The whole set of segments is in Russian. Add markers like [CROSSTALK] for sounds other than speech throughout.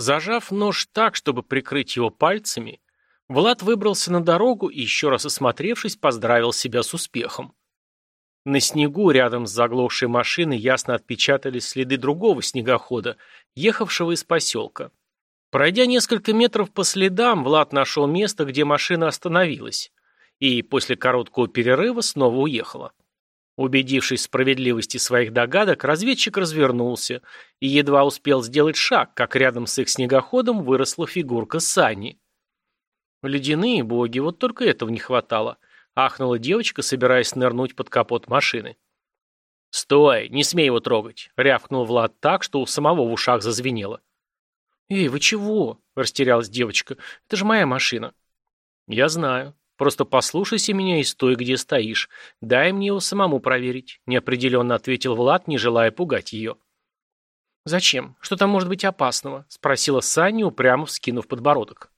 Зажав нож так, чтобы прикрыть его пальцами, Влад выбрался на дорогу и, еще раз осмотревшись, поздравил себя с успехом. На снегу рядом с заглохшей машиной ясно отпечатались следы другого снегохода, ехавшего из поселка. Пройдя несколько метров по следам, Влад нашел место, где машина остановилась, и после короткого перерыва снова уехала. Убедившись в справедливости своих догадок, разведчик развернулся и едва успел сделать шаг, как рядом с их снегоходом выросла фигурка Сани. Ледяные боги, вот только этого не хватало. Ахнула девочка, собираясь нырнуть под капот машины. «Стой! Не смей его трогать!» — рявкнул Влад так, что у самого в ушах зазвенело. «Эй, вы чего?» — растерялась девочка. «Это же моя машина». «Я знаю. Просто послушайся меня и стой, где стоишь. Дай мне его самому проверить», — неопределенно ответил Влад, не желая пугать ее. «Зачем? Что там может быть опасного?» — спросила Саня, упрямо вскинув подбородок.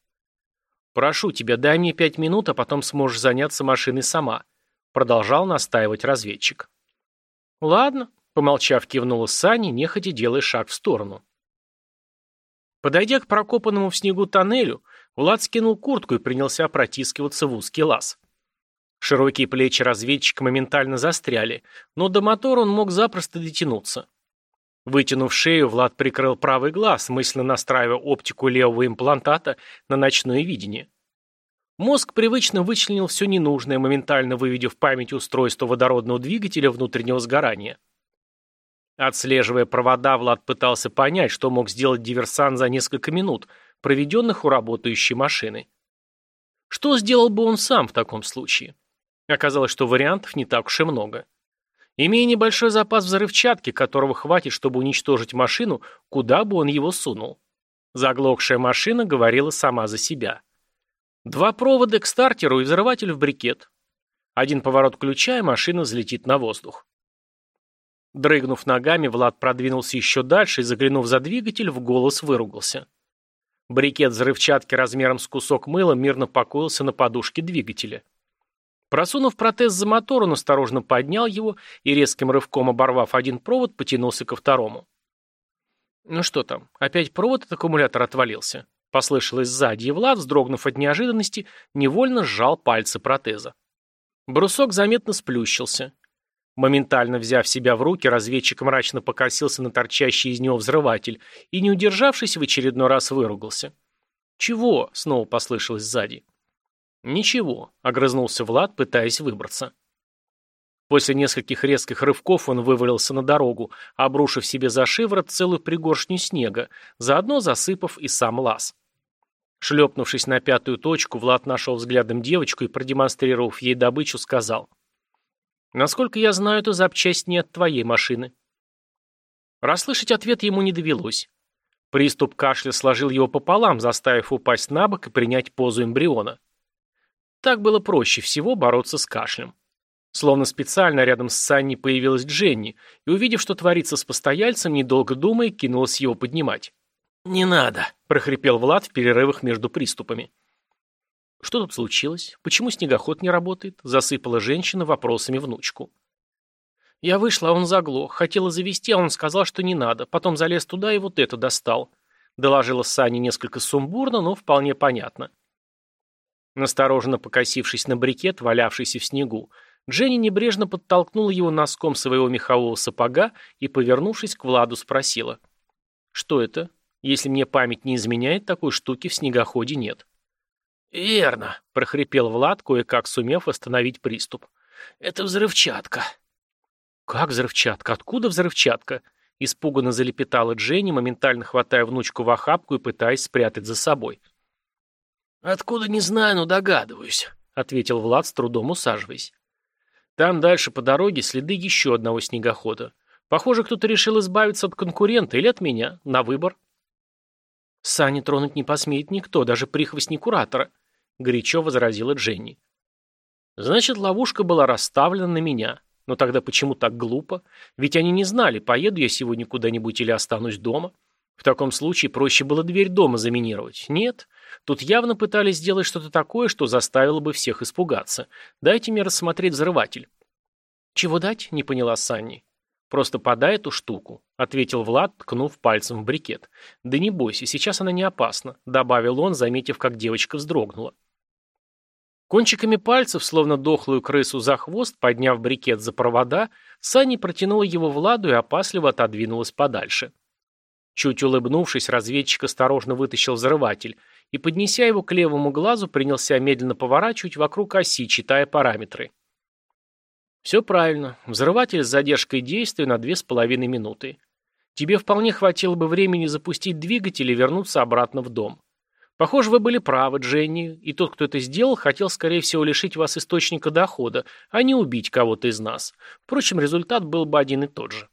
«Прошу тебя, дай мне пять минут, а потом сможешь заняться машиной сама», — продолжал настаивать разведчик. «Ладно», — помолчав, кивнула Саня, нехотя делая шаг в сторону. Подойдя к прокопанному в снегу тоннелю, Влад скинул куртку и принялся протискиваться в узкий лаз. Широкие плечи разведчика моментально застряли, но до мотора он мог запросто дотянуться. Вытянув шею, Влад прикрыл правый глаз, мысленно настраивая оптику левого имплантата на ночное видение. Мозг привычно вычленил все ненужное, моментально выведя в память устройство водородного двигателя внутреннего сгорания. Отслеживая провода, Влад пытался понять, что мог сделать диверсант за несколько минут, проведенных у работающей машины. Что сделал бы он сам в таком случае? Оказалось, что вариантов не так уж и много. Имея небольшой запас взрывчатки, которого хватит, чтобы уничтожить машину, куда бы он его сунул? Заглохшая машина говорила сама за себя. Два провода к стартеру и взрыватель в брикет. Один поворот ключа, и машина взлетит на воздух. Дрыгнув ногами, Влад продвинулся еще дальше и, заглянув за двигатель, в голос выругался. Брикет взрывчатки размером с кусок мыла мирно покоился на подушке двигателя. Просунув протез за мотор, он осторожно поднял его и, резким рывком оборвав один провод, потянулся ко второму. «Ну что там, опять провод от аккумулятора отвалился?» Послышалось сзади, и Влад, вздрогнув от неожиданности, невольно сжал пальцы протеза. Брусок заметно сплющился. Моментально взяв себя в руки, разведчик мрачно покосился на торчащий из него взрыватель и, не удержавшись, в очередной раз выругался. «Чего?» — снова послышалось сзади. «Ничего», — огрызнулся Влад, пытаясь выбраться. После нескольких резких рывков он вывалился на дорогу, обрушив себе за шиворот целую пригоршню снега, заодно засыпав и сам лаз. Шлепнувшись на пятую точку, Влад нашел взглядом девочку и, продемонстрировав ей добычу, сказал. «Насколько я знаю, эту запчасть не от твоей машины». Расслышать ответ ему не довелось. Приступ кашля сложил его пополам, заставив упасть на бок и принять позу эмбриона. Так было проще всего бороться с кашлем. Словно специально рядом с Санни появилась Дженни, и, увидев, что творится с постояльцем, недолго думая, кинулась его поднимать. «Не надо», — прохрипел Влад в перерывах между приступами. «Что тут случилось? Почему снегоход не работает?» — засыпала женщина вопросами внучку. «Я вышла, а он заглох. Хотела завести, а он сказал, что не надо. Потом залез туда и вот это достал», — доложила Саня несколько сумбурно, но вполне понятно. Настороженно покосившись на брикет, валявшийся в снегу, Дженни небрежно подтолкнула его носком своего мехового сапога и, повернувшись к Владу, спросила. «Что это? Если мне память не изменяет, такой штуки в снегоходе нет». «Верно», — прохрипел Влад, кое-как сумев остановить приступ. «Это взрывчатка». «Как взрывчатка? Откуда взрывчатка?» Испуганно залепетала Дженни, моментально хватая внучку в охапку и пытаясь спрятать за собой. «Откуда не знаю, но догадываюсь», — ответил Влад, с трудом усаживаясь. Там дальше по дороге следы еще одного снегохода. Похоже, кто-то решил избавиться от конкурента или от меня, на выбор. «Сани тронуть не посмеет никто, даже прихвостни куратора», — горячо возразила Дженни. «Значит, ловушка была расставлена на меня. Но тогда почему так глупо? Ведь они не знали, поеду я сегодня куда-нибудь или останусь дома. В таком случае проще было дверь дома заминировать. Нет, тут явно пытались сделать что-то такое, что заставило бы всех испугаться. Дайте мне рассмотреть взрыватель. Чего дать? Не поняла Санни. Просто подай эту штуку», — ответил Влад, ткнув пальцем в брикет. «Да не бойся, сейчас она не опасна», — добавил он, заметив, как девочка вздрогнула. Кончиками пальцев, словно дохлую крысу за хвост, подняв брикет за провода, Санни протянула его Владу и опасливо отодвинулась подальше. Чуть улыбнувшись, разведчик осторожно вытащил взрыватель и, поднеся его к левому глазу, принялся медленно поворачивать вокруг оси, читая параметры. Все правильно. Взрыватель с задержкой действия на две с половиной минуты. Тебе вполне хватило бы времени запустить двигатель и вернуться обратно в дом. Похоже, вы были правы, Дженни, и тот, кто это сделал, хотел, скорее всего, лишить вас источника дохода, а не убить кого-то из нас. Впрочем, результат был бы один и тот же.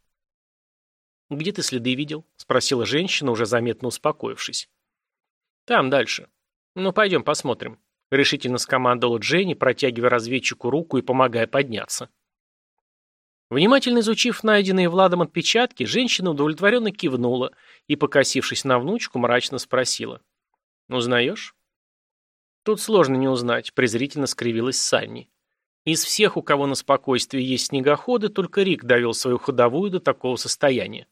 «Где ты следы видел?» – спросила женщина, уже заметно успокоившись. «Там, дальше. Ну, пойдем посмотрим», – решительно скомандовала Дженни, протягивая разведчику руку и помогая подняться. Внимательно изучив найденные Владом отпечатки, женщина удовлетворенно кивнула и, покосившись на внучку, мрачно спросила. «Узнаешь?» «Тут сложно не узнать», — презрительно скривилась Санни. «Из всех, у кого на спокойствии есть снегоходы, только Рик довел свою ходовую до такого состояния».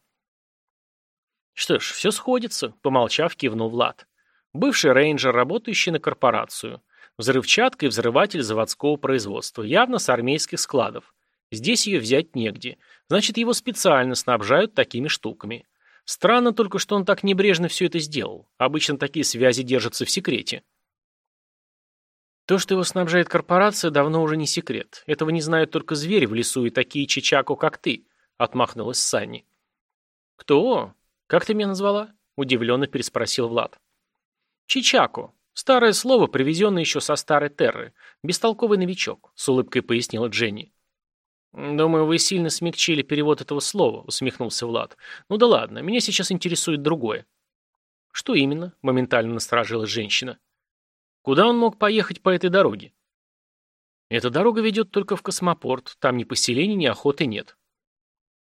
«Что ж, все сходится», — помолчав, кивнул Влад. «Бывший рейнджер, работающий на корпорацию. Взрывчатка и взрыватель заводского производства, явно с армейских складов. Здесь ее взять негде. Значит, его специально снабжают такими штуками. Странно только, что он так небрежно все это сделал. Обычно такие связи держатся в секрете. То, что его снабжает корпорация, давно уже не секрет. Этого не знают только звери в лесу и такие чичаку, как ты, — отмахнулась Санни. Кто? Как ты меня назвала? — удивленно переспросил Влад. Чичаку. Старое слово, привезенное еще со старой Терры. Бестолковый новичок, — с улыбкой пояснила Дженни. «Думаю, вы сильно смягчили перевод этого слова», — усмехнулся Влад. «Ну да ладно, меня сейчас интересует другое». «Что именно?» — моментально насторожилась женщина. «Куда он мог поехать по этой дороге?» «Эта дорога ведет только в космопорт. Там ни поселений, ни охоты нет».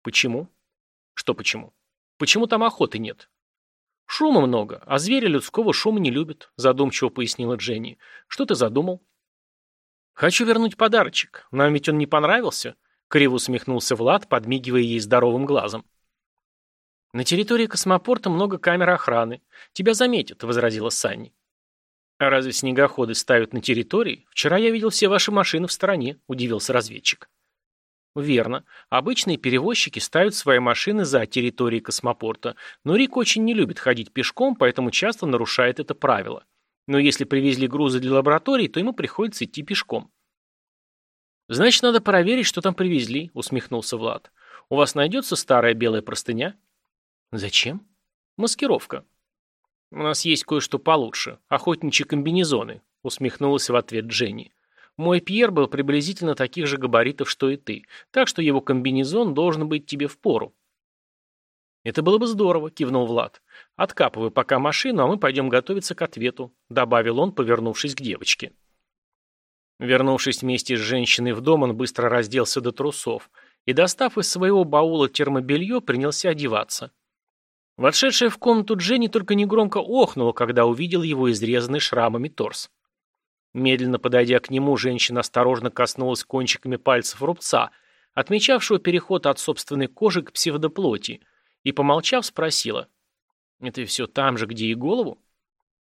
«Почему?» «Что почему?» «Почему там охоты нет?» «Шума много, а звери людского шума не любят», — задумчиво пояснила Дженни. «Что ты задумал?» «Хочу вернуть подарочек. Нам ведь он не понравился. Криво усмехнулся Влад, подмигивая ей здоровым глазом. «На территории космопорта много камер охраны. Тебя заметят», — возразила Санни. «А разве снегоходы ставят на территории? Вчера я видел все ваши машины в стороне», — удивился разведчик. Верно. Обычные перевозчики ставят свои машины за территорией космопорта, но Рик очень не любит ходить пешком, поэтому часто нарушает это правило. Но если привезли грузы для лаборатории, то ему приходится идти пешком. «Значит, надо проверить, что там привезли», — усмехнулся Влад. «У вас найдется старая белая простыня?» «Зачем?» «Маскировка». «У нас есть кое-что получше. Охотничьи комбинезоны», — усмехнулась в ответ Дженни. «Мой Пьер был приблизительно таких же габаритов, что и ты, так что его комбинезон должен быть тебе в пору». «Это было бы здорово», — кивнул Влад. «Откапывай пока машину, а мы пойдем готовиться к ответу», — добавил он, повернувшись к девочке. Вернувшись вместе с женщиной в дом, он быстро разделся до трусов и, достав из своего баула термобелье, принялся одеваться. Вошедшая в комнату Дженни только негромко охнула, когда увидел его изрезанный шрамами торс. Медленно подойдя к нему, женщина осторожно коснулась кончиками пальцев рубца, отмечавшего переход от собственной кожи к псевдоплоти, и, помолчав, спросила. «Это все там же, где и голову?»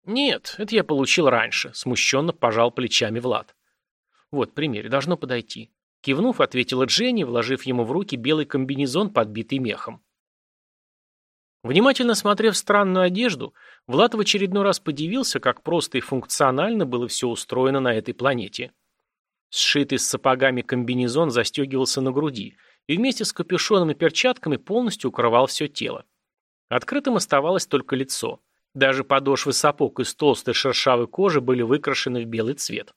«Нет, это я получил раньше», — смущенно пожал плечами Влад. «Вот, примерь, должно подойти». Кивнув, ответила Дженни, вложив ему в руки белый комбинезон, подбитый мехом. Внимательно смотрев странную одежду, Влад в очередной раз подивился, как просто и функционально было все устроено на этой планете. Сшитый с сапогами комбинезон застегивался на груди и вместе с капюшоном и перчатками полностью укрывал все тело. Открытым оставалось только лицо. Даже подошвы сапог из толстой шершавой кожи были выкрашены в белый цвет.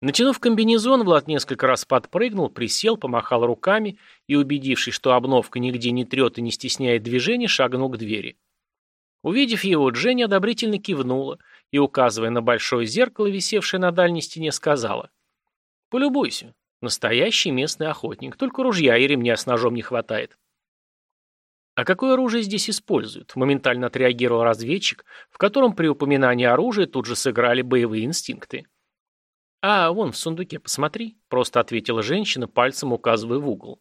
Натянув комбинезон, Влад несколько раз подпрыгнул, присел, помахал руками и, убедившись, что обновка нигде не трет и не стесняет движения, шагнул к двери. Увидев его, Дженни одобрительно кивнула и, указывая на большое зеркало, висевшее на дальней стене, сказала. «Полюбуйся. Настоящий местный охотник. Только ружья и ремня с ножом не хватает». «А какое оружие здесь используют?» – моментально отреагировал разведчик, в котором при упоминании оружия тут же сыграли боевые инстинкты. «А, вон в сундуке, посмотри», — просто ответила женщина, пальцем указывая в угол.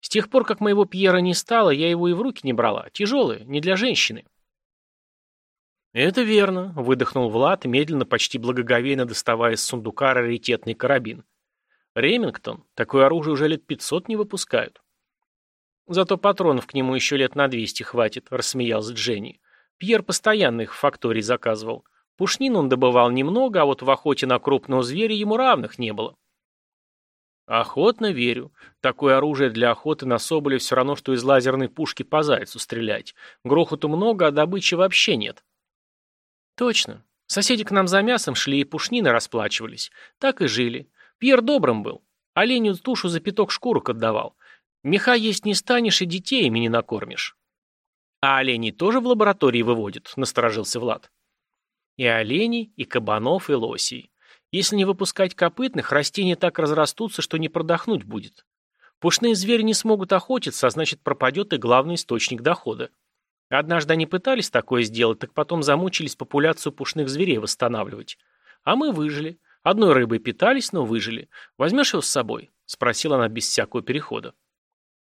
С тех пор, как моего Пьера не стало, я его и в руки не брала. Тяжелые, не для женщины. «Это верно», — выдохнул Влад, медленно, почти благоговейно доставая из сундука раритетный карабин. «Ремингтон, такое оружие уже лет пятьсот не выпускают». «Зато патронов к нему еще лет на двести хватит», — рассмеялся Дженни. «Пьер постоянно их в фактории заказывал. Пушнин он добывал немного, а вот в охоте на крупного зверя ему равных не было». «Охотно верю. Такое оружие для охоты на соболя все равно, что из лазерной пушки по зайцу стрелять. Грохоту много, а добычи вообще нет». Точно. Соседи к нам за мясом шли и пушнины расплачивались. Так и жили. Пьер добрым был. Оленю тушу за пяток шкурок отдавал. Меха есть не станешь и детей ими не накормишь. А оленей тоже в лаборатории выводят, насторожился Влад. И оленей, и кабанов, и лосей. Если не выпускать копытных, растения так разрастутся, что не продохнуть будет. Пушные звери не смогут охотиться, а значит пропадет и главный источник дохода. Однажды они пытались такое сделать, так потом замучились популяцию пушных зверей восстанавливать. А мы выжили. Одной рыбой питались, но выжили. Возьмешь его с собой?» — спросила она без всякого перехода.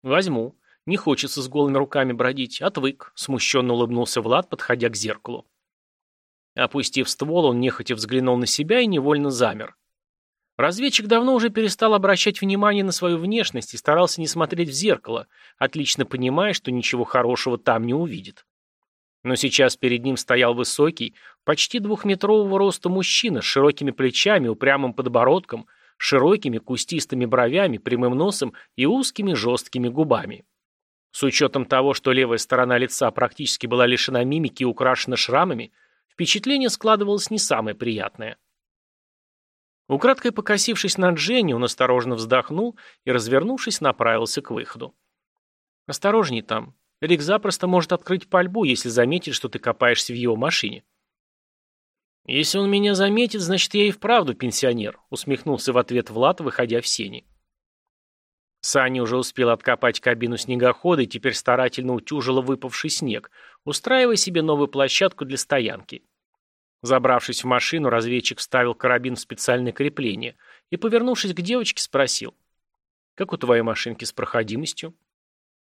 «Возьму. Не хочется с голыми руками бродить. Отвык», — смущенно улыбнулся Влад, подходя к зеркалу. Опустив ствол, он нехотя взглянул на себя и невольно замер. Разведчик давно уже перестал обращать внимание на свою внешность и старался не смотреть в зеркало, отлично понимая, что ничего хорошего там не увидит. Но сейчас перед ним стоял высокий, почти двухметрового роста мужчина с широкими плечами, упрямым подбородком, широкими кустистыми бровями, прямым носом и узкими жесткими губами. С учетом того, что левая сторона лица практически была лишена мимики и украшена шрамами, впечатление складывалось не самое приятное. Украдкой покосившись на Дженни, он осторожно вздохнул и, развернувшись, направился к выходу. «Осторожней там. Рик запросто может открыть пальбу, если заметит, что ты копаешься в его машине». «Если он меня заметит, значит, я и вправду пенсионер», усмехнулся в ответ Влад, выходя в сени. Саня уже успел откопать кабину снегохода и теперь старательно утюжила выпавший снег, устраивая себе новую площадку для стоянки. Забравшись в машину, разведчик вставил карабин в специальное крепление и, повернувшись к девочке, спросил. «Как у твоей машинки с проходимостью?»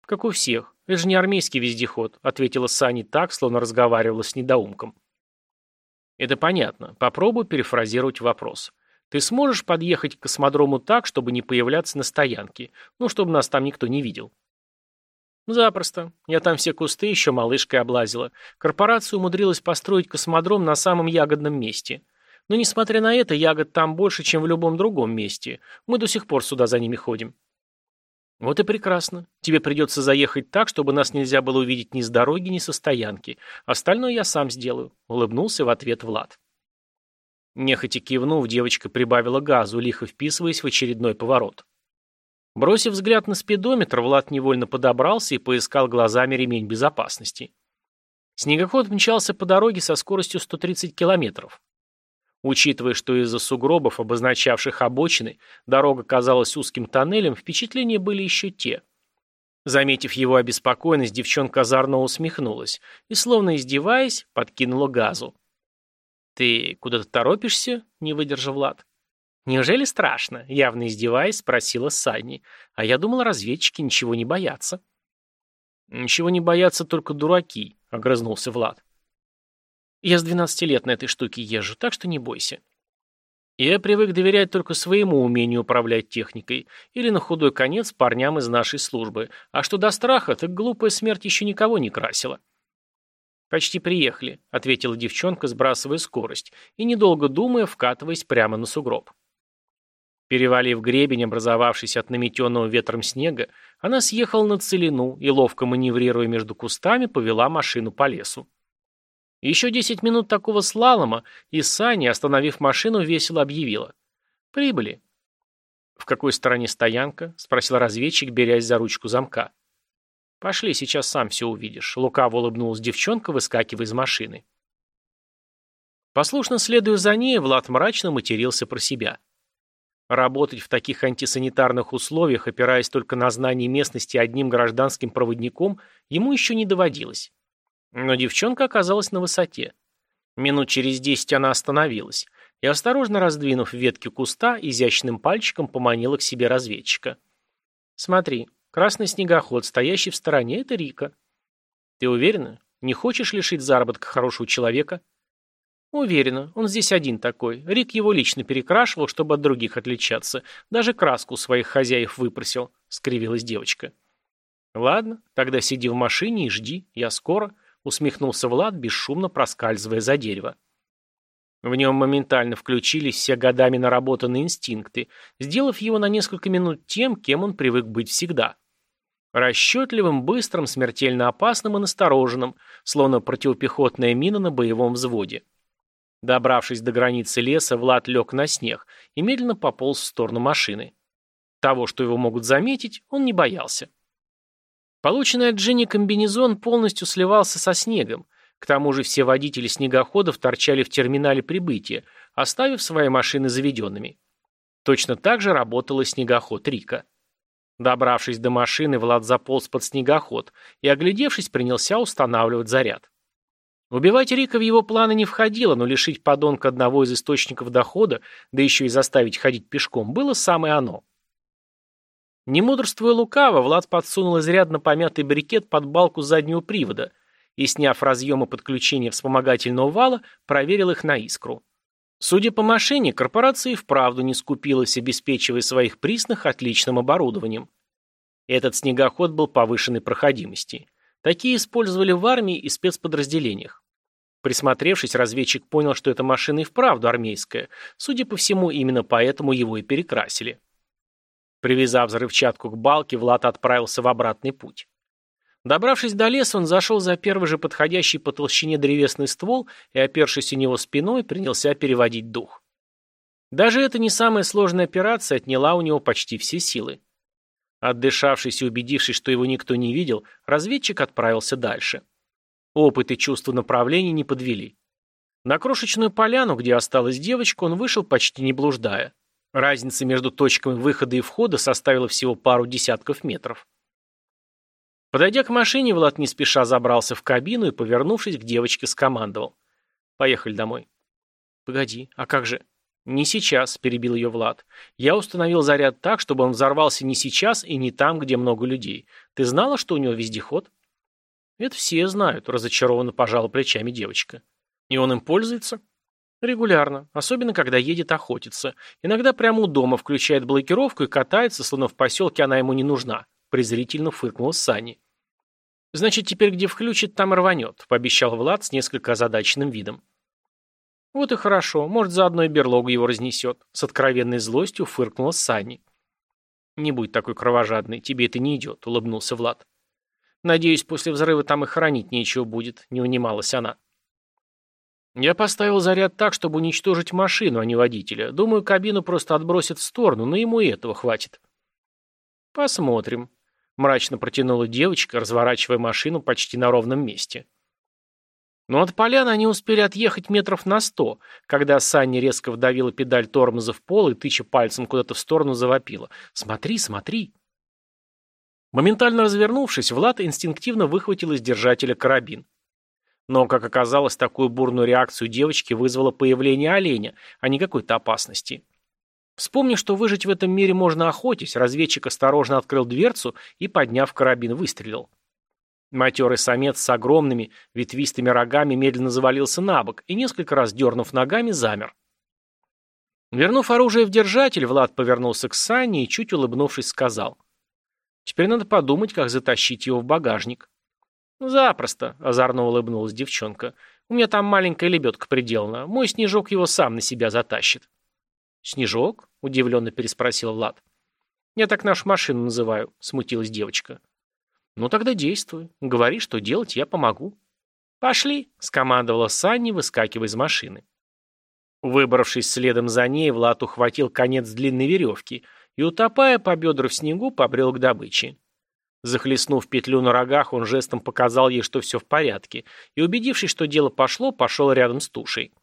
«Как у всех. Это же не армейский вездеход», — ответила Сани так, словно разговаривала с недоумком. «Это понятно. Попробую перефразировать вопрос. Ты сможешь подъехать к космодрому так, чтобы не появляться на стоянке? Ну, чтобы нас там никто не видел?» Запросто. Я там все кусты еще малышкой облазила. Корпорация умудрилась построить космодром на самом ягодном месте. Но несмотря на это, ягод там больше, чем в любом другом месте. Мы до сих пор сюда за ними ходим. Вот и прекрасно. Тебе придется заехать так, чтобы нас нельзя было увидеть ни с дороги, ни со стоянки. Остальное я сам сделаю. Улыбнулся в ответ Влад. Нехотя кивнув, девочка прибавила газу, лихо вписываясь в очередной поворот. Бросив взгляд на спидометр, Влад невольно подобрался и поискал глазами ремень безопасности. Снегоход мчался по дороге со скоростью 130 километров. Учитывая, что из-за сугробов, обозначавших обочины, дорога казалась узким тоннелем, впечатления были еще те. Заметив его обеспокоенность, девчонка озорно усмехнулась и, словно издеваясь, подкинула газу. «Ты куда-то торопишься?» — не выдержал Влад. «Неужели страшно?» — явно издеваясь, спросила Санни. «А я думала, разведчики ничего не боятся». «Ничего не боятся только дураки», — огрызнулся Влад. «Я с 12 лет на этой штуке езжу, так что не бойся». Я привык доверять только своему умению управлять техникой или на худой конец парням из нашей службы. А что до страха, так глупая смерть еще никого не красила. «Почти приехали», — ответила девчонка, сбрасывая скорость, и, недолго думая, вкатываясь прямо на сугроб. Перевалив гребень, образовавшийся от наметенного ветром снега, она съехала на целину и, ловко маневрируя между кустами, повела машину по лесу. Еще десять минут такого слалома, и Саня, остановив машину, весело объявила. «Прибыли». «В какой стороне стоянка?» — спросил разведчик, берясь за ручку замка. «Пошли, сейчас сам все увидишь», — лукаво улыбнулась девчонка, выскакивая из машины. Послушно следуя за ней, Влад мрачно матерился про себя. Работать в таких антисанитарных условиях, опираясь только на знание местности одним гражданским проводником, ему еще не доводилось. Но девчонка оказалась на высоте. Минут через десять она остановилась и, осторожно раздвинув ветки куста, изящным пальчиком поманила к себе разведчика. «Смотри, Красный снегоход, стоящий в стороне, это Рика. Ты уверена? Не хочешь лишить заработка хорошего человека? Уверена, он здесь один такой. Рик его лично перекрашивал, чтобы от других отличаться. Даже краску своих хозяев выпросил, скривилась девочка. Ладно, тогда сиди в машине и жди, я скоро, усмехнулся Влад, бесшумно проскальзывая за дерево. В нем моментально включились все годами наработанные инстинкты, сделав его на несколько минут тем, кем он привык быть всегда. Расчетливым, быстрым, смертельно опасным и настороженным, словно противопехотная мина на боевом взводе. Добравшись до границы леса, Влад лег на снег и медленно пополз в сторону машины. Того, что его могут заметить, он не боялся. Полученный от Дженни комбинезон полностью сливался со снегом, к тому же все водители снегоходов торчали в терминале прибытия, оставив свои машины заведенными. Точно так же работал снегоход Рика. Добравшись до машины, Влад заполз под снегоход и, оглядевшись, принялся устанавливать заряд. Убивать Рика в его планы не входило, но лишить подонка одного из источников дохода, да еще и заставить ходить пешком, было самое оно. Не мудрствуя лукаво, Влад подсунул изрядно помятый брикет под балку заднего привода и, сняв разъемы подключения вспомогательного вала, проверил их на искру. Судя по машине, корпорация и вправду не скупилась, обеспечивая своих присных отличным оборудованием. Этот снегоход был повышенной проходимости. Такие использовали в армии и спецподразделениях. Присмотревшись, разведчик понял, что эта машина и вправду армейская. Судя по всему, именно поэтому его и перекрасили. Привязав взрывчатку к балке, Влад отправился в обратный путь. Добравшись до леса, он зашел за первый же подходящий по толщине древесный ствол и, опершись у него спиной, принялся переводить дух. Даже эта не самая сложная операция отняла у него почти все силы. Отдышавшись и убедившись, что его никто не видел, разведчик отправился дальше. Опыт и чувство направления не подвели. На крошечную поляну, где осталась девочка, он вышел почти не блуждая. Разница между точками выхода и входа составила всего пару десятков метров. Подойдя к машине, Влад не спеша забрался в кабину и, повернувшись к девочке, скомандовал. «Поехали домой». «Погоди, а как же?» «Не сейчас», — перебил ее Влад. «Я установил заряд так, чтобы он взорвался не сейчас и не там, где много людей. Ты знала, что у него вездеход?» «Это все знают», — разочарованно пожала плечами девочка. «И он им пользуется?» «Регулярно, особенно когда едет охотиться. Иногда прямо у дома включает блокировку и катается, словно в поселке она ему не нужна», — презрительно фыркнула Санни. «Значит, теперь где включит, там рванет», — пообещал Влад с несколько озадаченным видом. «Вот и хорошо, может, заодно и берлогу его разнесет», — с откровенной злостью фыркнула Санни. «Не будь такой кровожадный, тебе это не идет», — улыбнулся Влад. «Надеюсь, после взрыва там и хранить нечего будет», — не унималась она. «Я поставил заряд так, чтобы уничтожить машину, а не водителя. Думаю, кабину просто отбросят в сторону, но ему и этого хватит». «Посмотрим», — мрачно протянула девочка, разворачивая машину почти на ровном месте. Но от поляны они успели отъехать метров на сто, когда Санни резко вдавила педаль тормоза в пол и, тыча пальцем куда-то в сторону, завопила. «Смотри, смотри!» Моментально развернувшись, Влад инстинктивно выхватил из держателя карабин. Но, как оказалось, такую бурную реакцию девочки вызвало появление оленя, а не какой-то опасности. Вспомнив, что выжить в этом мире можно охотясь, разведчик осторожно открыл дверцу и, подняв карабин, выстрелил. Матерый самец с огромными ветвистыми рогами медленно завалился на бок и, несколько раз дернув ногами, замер. Вернув оружие в держатель, Влад повернулся к Санне и, чуть улыбнувшись, сказал. «Теперь надо подумать, как затащить его в багажник». «Запросто», — озорно улыбнулась девчонка. «У меня там маленькая лебедка приделана. Мой снежок его сам на себя затащит». «Снежок?» — удивленно переспросил Влад. «Я так нашу машину называю», — смутилась девочка. «Ну тогда действуй. Говори, что делать, я помогу». «Пошли», — скомандовала Санни, выскакивая из машины. Выбравшись следом за ней, Влад ухватил конец длинной веревки и, утопая по бедру в снегу, побрел к добыче. Захлестнув петлю на рогах, он жестом показал ей, что все в порядке, и, убедившись, что дело пошло, пошел рядом с тушей.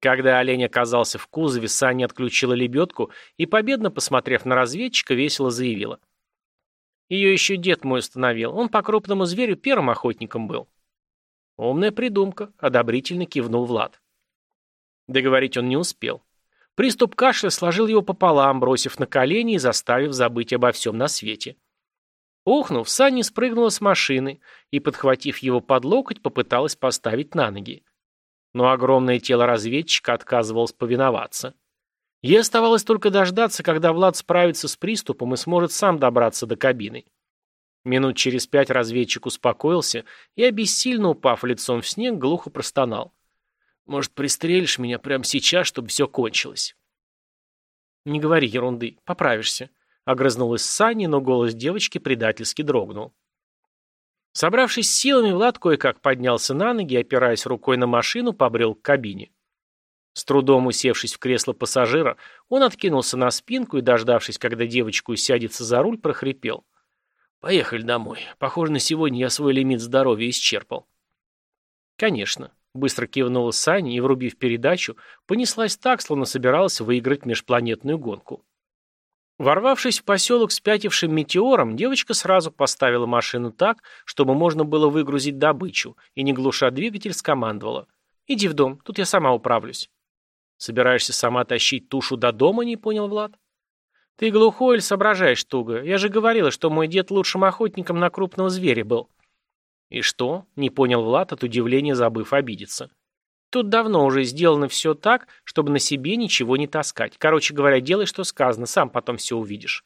Когда олень оказался в кузове, Саня отключила лебедку и, победно посмотрев на разведчика, весело заявила. Ее еще дед мой установил. Он по крупному зверю первым охотником был. Умная придумка, одобрительно кивнул Влад. Договорить он не успел. Приступ кашля сложил его пополам, бросив на колени и заставив забыть обо всем на свете. Охнув, Санни спрыгнула с машины и, подхватив его под локоть, попыталась поставить на ноги. Но огромное тело разведчика отказывалось повиноваться. Ей оставалось только дождаться, когда Влад справится с приступом и сможет сам добраться до кабины. Минут через пять разведчик успокоился и, обессильно упав лицом в снег, глухо простонал. «Может, пристрелишь меня прямо сейчас, чтобы все кончилось?» «Не говори ерунды, поправишься», — огрызнулась Санни, но голос девочки предательски дрогнул. Собравшись силами, Влад кое-как поднялся на ноги и, опираясь рукой на машину, побрел к кабине. С трудом усевшись в кресло пассажира, он откинулся на спинку и, дождавшись, когда девочка усядется за руль, прохрипел. «Поехали домой. Похоже, на сегодня я свой лимит здоровья исчерпал». «Конечно», — быстро кивнула Саня и, врубив передачу, понеслась так, словно собиралась выиграть межпланетную гонку. Ворвавшись в поселок с пятившим метеором, девочка сразу поставила машину так, чтобы можно было выгрузить добычу, и, не глуша двигатель, скомандовала. «Иди в дом, тут я сама управлюсь». «Собираешься сама тащить тушу до дома?» — не понял Влад. «Ты глухой или соображаешь туго? Я же говорила, что мой дед лучшим охотником на крупного зверя был». «И что?» — не понял Влад, от удивления забыв обидеться. «Тут давно уже сделано все так, чтобы на себе ничего не таскать. Короче говоря, делай, что сказано, сам потом все увидишь».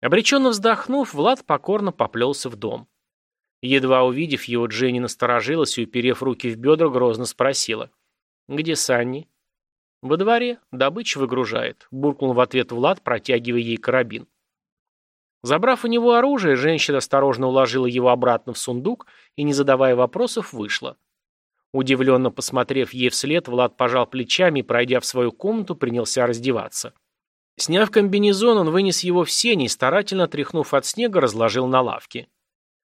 Обреченно вздохнув, Влад покорно поплелся в дом. Едва увидев его, Дженни насторожилась и, уперев руки в бедра, грозно спросила. «Где Санни?» «Во дворе. Добычу выгружает», — буркнул в ответ Влад, протягивая ей карабин. Забрав у него оружие, женщина осторожно уложила его обратно в сундук и, не задавая вопросов, вышла. Удивленно посмотрев ей вслед, Влад пожал плечами и, пройдя в свою комнату, принялся раздеваться. Сняв комбинезон, он вынес его в сени и, старательно тряхнув от снега, разложил на лавке.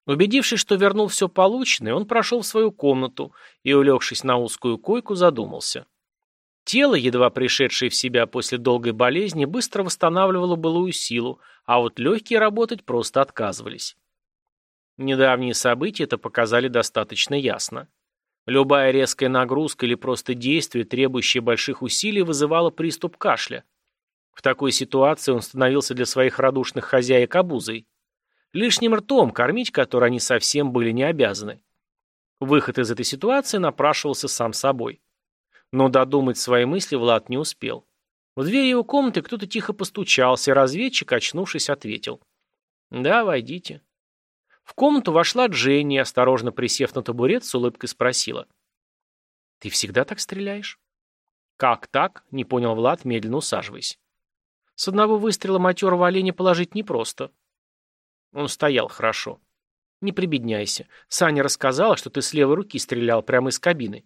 Убедившись, что вернул все полученное, он прошел в свою комнату и, улегшись на узкую койку, задумался. Тело, едва пришедшее в себя после долгой болезни, быстро восстанавливало былую силу, а вот легкие работать просто отказывались. Недавние события это показали достаточно ясно. Любая резкая нагрузка или просто действие, требующее больших усилий, вызывало приступ кашля. В такой ситуации он становился для своих радушных хозяек обузой. Лишним ртом, кормить который они совсем были не обязаны. Выход из этой ситуации напрашивался сам собой. Но додумать свои мысли Влад не успел. В дверь его комнаты кто-то тихо постучался, и разведчик, очнувшись, ответил. «Да, войдите». В комнату вошла Дженни, осторожно присев на табурет, с улыбкой спросила. «Ты всегда так стреляешь?» «Как так?» — не понял Влад, медленно усаживаясь. «С одного выстрела матерого оленя положить непросто. Он стоял хорошо. Не прибедняйся. Саня рассказала, что ты с левой руки стрелял прямо из кабины.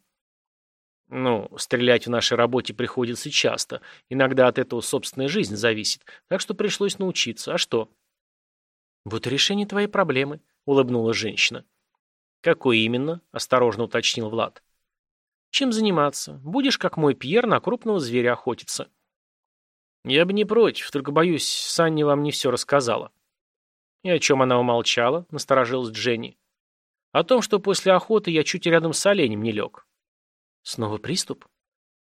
Ну, стрелять в нашей работе приходится часто. Иногда от этого собственная жизнь зависит. Так что пришлось научиться. А что? Вот решение твоей проблемы, улыбнулась женщина. Какой именно? Осторожно уточнил Влад. Чем заниматься? Будешь, как мой Пьер, на крупного зверя охотиться. Я бы не против, только боюсь, Саня вам не все рассказала. «И о чем она умолчала?» – насторожилась Дженни. «О том, что после охоты я чуть рядом с оленем не лег». «Снова приступ?»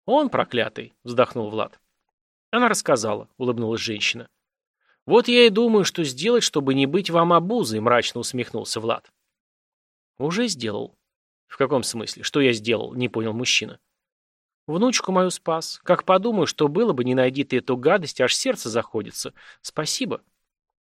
«Он проклятый», – вздохнул Влад. Она рассказала, улыбнулась женщина. «Вот я и думаю, что сделать, чтобы не быть вам обузой», – мрачно усмехнулся Влад. «Уже сделал». «В каком смысле? Что я сделал?» – не понял мужчина. «Внучку мою спас. Как подумаю, что было бы, не найди ты эту гадость, аж сердце заходится. Спасибо».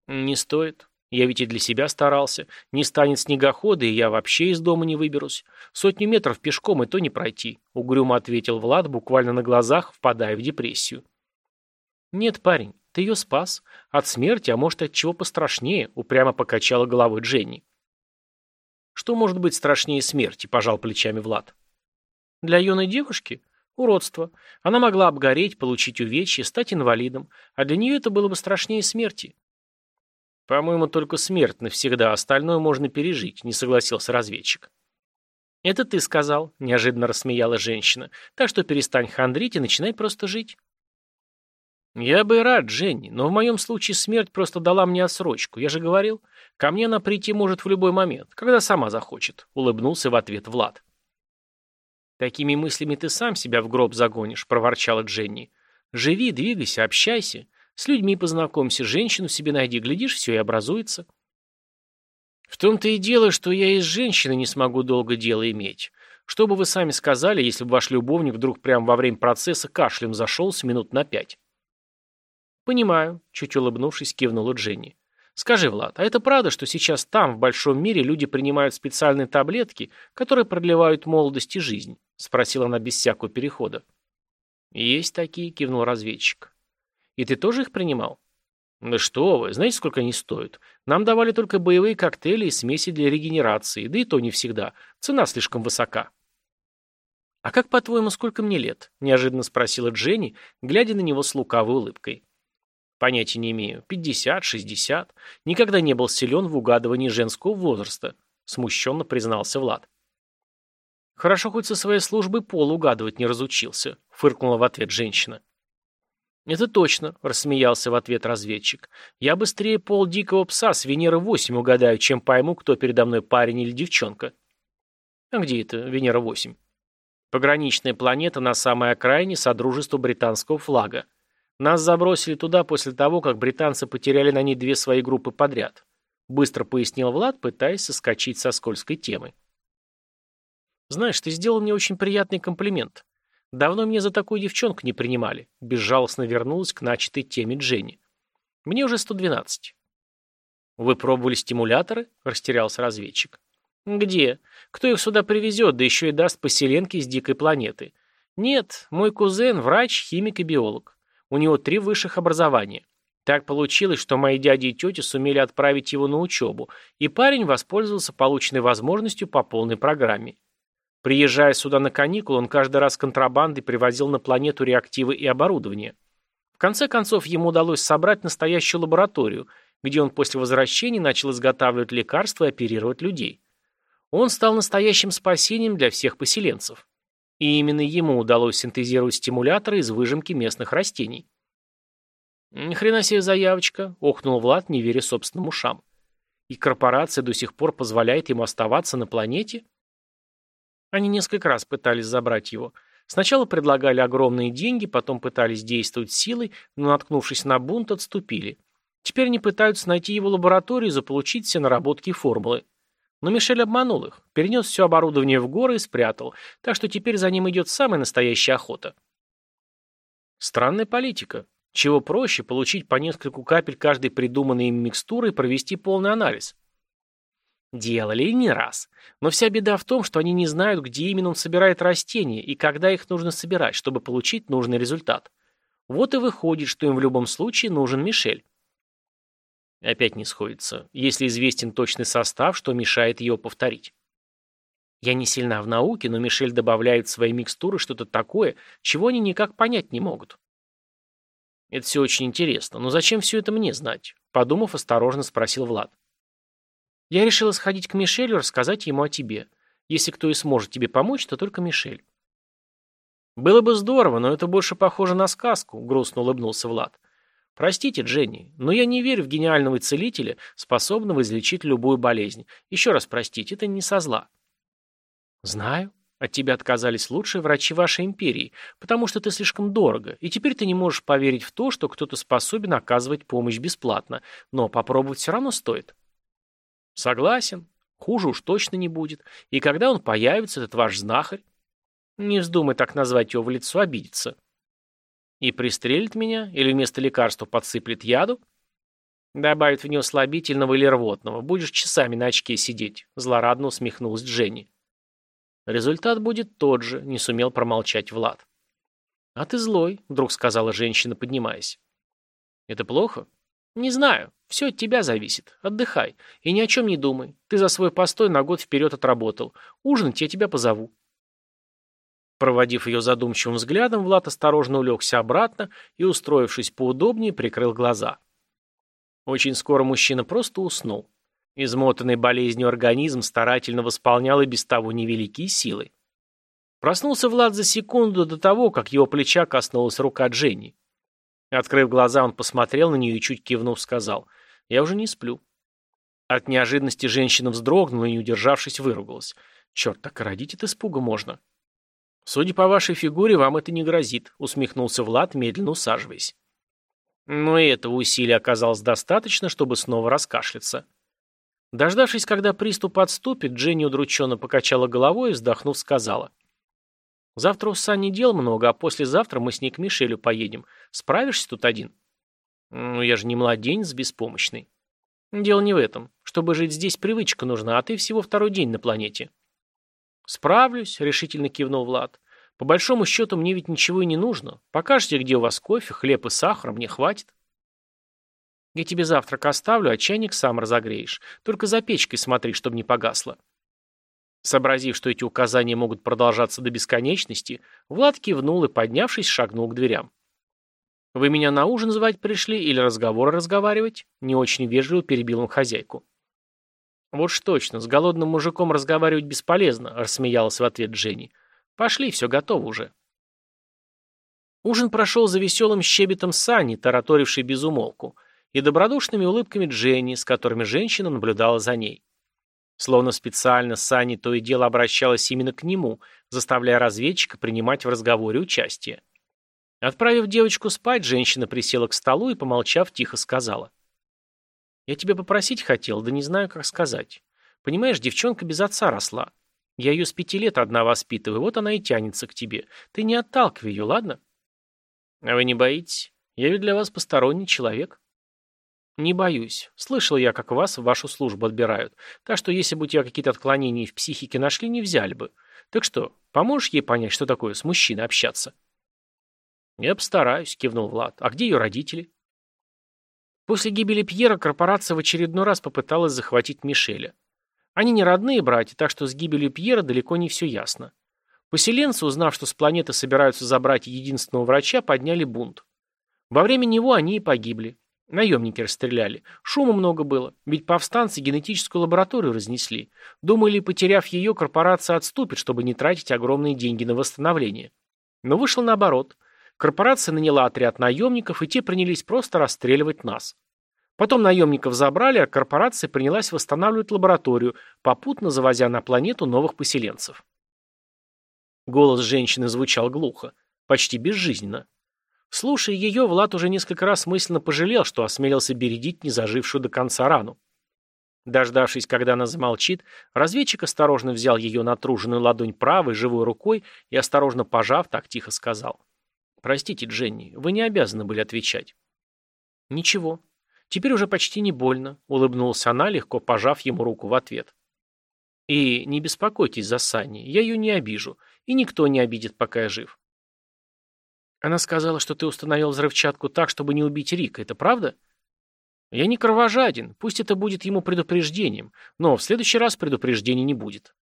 «Не стоит. Я ведь и для себя старался. Не станет снегохода, и я вообще из дома не выберусь. Сотню метров пешком и то не пройти», — угрюмо ответил Влад, буквально на глазах, впадая в депрессию. «Нет, парень, ты ее спас. От смерти, а может, от чего пострашнее», — упрямо покачала головой Дженни. «Что может быть страшнее смерти?» — пожал плечами Влад. «Для юной девушки?» Уродство. Она могла обгореть, получить увечье, стать инвалидом, а для нее это было бы страшнее смерти. «По-моему, только смерть навсегда, остальное можно пережить», — не согласился разведчик. «Это ты сказал», — неожиданно рассмеяла женщина. «Так что перестань хандрить и начинай просто жить». «Я бы рад, Дженни, но в моем случае смерть просто дала мне отсрочку. Я же говорил, ко мне она прийти может в любой момент, когда сама захочет», — улыбнулся в ответ Влад. «Такими мыслями ты сам себя в гроб загонишь», — проворчала Дженни. «Живи, двигайся, общайся. С людьми познакомься, женщину себе найди, глядишь, все и образуется. В том-то и дело, что я и с женщиной не смогу долго дело иметь. Что бы вы сами сказали, если бы ваш любовник вдруг прямо во время процесса кашлем зашелся минут на пять? Понимаю, чуть улыбнувшись, кивнула Дженни. Скажи, Влад, а это правда, что сейчас там, в большом мире, люди принимают специальные таблетки, которые продлевают молодость и жизнь? Спросила она без всякого перехода. Есть такие, кивнул разведчик. И ты тоже их принимал? Да что вы, знаете, сколько они стоят? Нам давали только боевые коктейли и смеси для регенерации, да и то не всегда. Цена слишком высока. «А как, по-твоему, сколько мне лет?» – неожиданно спросила Дженни, глядя на него с лукавой улыбкой. «Понятия не имею. Пятьдесят, шестьдесят. Никогда не был силен в угадывании женского возраста», – смущенно признался Влад. «Хорошо хоть со своей службой пол угадывать не разучился», – фыркнула в ответ женщина. «Это точно», – рассмеялся в ответ разведчик. «Я быстрее пол дикого пса с Венеры-8 угадаю, чем пойму, кто передо мной парень или девчонка». «А где это Венера-8?» Пограничная планета на самой окраине Содружества британского флага. Нас забросили туда после того, как британцы потеряли на ней две свои группы подряд. Быстро пояснил Влад, пытаясь соскочить со скользкой темы. «Знаешь, ты сделал мне очень приятный комплимент. Давно меня за такую девчонку не принимали», — безжалостно вернулась к начатой теме Дженни. «Мне уже 112». «Вы пробовали стимуляторы?» — растерялся разведчик. «Где? Кто их сюда привезет, да еще и даст поселенки с дикой планеты? Нет, мой кузен – врач, химик и биолог. У него три высших образования. Так получилось, что мои дяди и тети сумели отправить его на учебу, и парень воспользовался полученной возможностью по полной программе. Приезжая сюда на каникулы, он каждый раз контрабандой привозил на планету реактивы и оборудование. В конце концов, ему удалось собрать настоящую лабораторию, где он после возвращения начал изготавливать лекарства и оперировать людей. Он стал настоящим спасением для всех поселенцев. И именно ему удалось синтезировать стимуляторы из выжимки местных растений. «Ни хрена себе заявочка», — охнул Влад, не веря собственным ушам. «И корпорация до сих пор позволяет ему оставаться на планете?» Они несколько раз пытались забрать его. Сначала предлагали огромные деньги, потом пытались действовать силой, но, наткнувшись на бунт, отступили. Теперь они пытаются найти его лабораторию и заполучить все наработки и формулы. Но Мишель обманул их, перенес все оборудование в горы и спрятал, так что теперь за ним идет самая настоящая охота. Странная политика. Чего проще получить по нескольку капель каждой придуманной им микстуры и провести полный анализ. Делали и не раз. Но вся беда в том, что они не знают, где именно он собирает растения и когда их нужно собирать, чтобы получить нужный результат. Вот и выходит, что им в любом случае нужен Мишель. Опять не сходится, если известен точный состав, что мешает его повторить. Я не сильна в науке, но Мишель добавляет в свои микстуры что-то такое, чего они никак понять не могут. Это все очень интересно, но зачем все это мне знать? Подумав, осторожно спросил Влад. Я решила сходить к Мишелю и рассказать ему о тебе. Если кто и сможет тебе помочь, то только Мишель. Было бы здорово, но это больше похоже на сказку, грустно улыбнулся Влад. Простите, Дженни, но я не верю в гениального целителя, способного излечить любую болезнь. Еще раз простите, это не со зла. Знаю. От тебя отказались лучшие врачи вашей империи, потому что ты слишком дорого, и теперь ты не можешь поверить в то, что кто-то способен оказывать помощь бесплатно, но попробовать все равно стоит. Согласен. Хуже уж точно не будет. И когда он появится, этот ваш знахарь? Не вздумай так назвать его в лицо, обидится. И пристрелит меня? Или вместо лекарства подсыплет яду? Добавит в него слабительного или рвотного. Будешь часами на очке сидеть. Злорадно усмехнулась Дженни. Результат будет тот же, не сумел промолчать Влад. А ты злой, вдруг сказала женщина, поднимаясь. Это плохо? Не знаю. Все от тебя зависит. Отдыхай. И ни о чем не думай. Ты за свой постой на год вперед отработал. Ужинать я тебя позову. Проводив ее задумчивым взглядом, Влад осторожно улегся обратно и, устроившись поудобнее, прикрыл глаза. Очень скоро мужчина просто уснул. Измотанный болезнью организм старательно восполнял и без того невеликие силы. Проснулся Влад за секунду до того, как его плеча коснулась рука Дженни. Открыв глаза, он посмотрел на нее и, чуть кивнув, сказал, «Я уже не сплю». От неожиданности женщина вздрогнула и, не удержавшись, выругалась. «Черт, так и родить от испуга можно». «Судя по вашей фигуре, вам это не грозит», — усмехнулся Влад, медленно усаживаясь. Но этого усилия оказалось достаточно, чтобы снова раскашляться. Дождавшись, когда приступ отступит, Дженни удрученно покачала головой и, вздохнув, сказала. «Завтра у Сани дел много, а послезавтра мы с ней к Мишелю поедем. Справишься тут один?» «Ну, я же не младенец беспомощный». «Дело не в этом. Чтобы жить здесь, привычка нужна, а ты всего второй день на планете». «Справлюсь», — решительно кивнул Влад. «По большому счету мне ведь ничего и не нужно. Покажете, где у вас кофе, хлеб и сахар, мне хватит». Я тебе завтрак оставлю, а чайник сам разогреешь. Только за печкой смотри, чтобы не погасло. Сообразив, что эти указания могут продолжаться до бесконечности, Влад кивнул и, поднявшись, шагнул к дверям. «Вы меня на ужин звать пришли или разговоры разговаривать?» Не очень вежливо перебил он хозяйку. «Вот ж точно, с голодным мужиком разговаривать бесполезно», рассмеялась в ответ Дженни. «Пошли, все готово уже». Ужин прошел за веселым щебетом Сани, тараторившей без умолку и добродушными улыбками Дженни, с которыми женщина наблюдала за ней. Словно специально Санни то и дело обращалась именно к нему, заставляя разведчика принимать в разговоре участие. Отправив девочку спать, женщина присела к столу и, помолчав, тихо сказала. «Я тебя попросить хотел, да не знаю, как сказать. Понимаешь, девчонка без отца росла. Я ее с пяти лет одна воспитываю, вот она и тянется к тебе. Ты не отталкивай ее, ладно?» «А вы не боитесь? Я ведь для вас посторонний человек». «Не боюсь. Слышал я, как вас в вашу службу отбирают. Так что, если бы у тебя какие-то отклонения в психике нашли, не взяли бы. Так что, поможешь ей понять, что такое с мужчиной общаться?» «Я постараюсь», — кивнул Влад. «А где ее родители?» После гибели Пьера корпорация в очередной раз попыталась захватить Мишеля. Они не родные братья, так что с гибелью Пьера далеко не все ясно. Поселенцы, узнав, что с планеты собираются забрать единственного врача, подняли бунт. Во время него они и погибли. Наемники расстреляли. Шума много было, ведь повстанцы генетическую лабораторию разнесли. Думали, потеряв ее, корпорация отступит, чтобы не тратить огромные деньги на восстановление. Но вышло наоборот. Корпорация наняла отряд наемников, и те принялись просто расстреливать нас. Потом наемников забрали, а корпорация принялась восстанавливать лабораторию, попутно завозя на планету новых поселенцев. Голос женщины звучал глухо, почти безжизненно. Слушая ее, Влад уже несколько раз мысленно пожалел, что осмелился бередить незажившую до конца рану. Дождавшись, когда она замолчит, разведчик осторожно взял ее натруженную ладонь правой, живой рукой и, осторожно пожав, так тихо сказал. «Простите, Дженни, вы не обязаны были отвечать». «Ничего. Теперь уже почти не больно», — улыбнулась она, легко пожав ему руку в ответ. «И не беспокойтесь за Санни, я ее не обижу, и никто не обидит, пока я жив. Она сказала, что ты установил взрывчатку так, чтобы не убить Рика. Это правда? Я не кровожаден. Пусть это будет ему предупреждением. Но в следующий раз предупреждения не будет.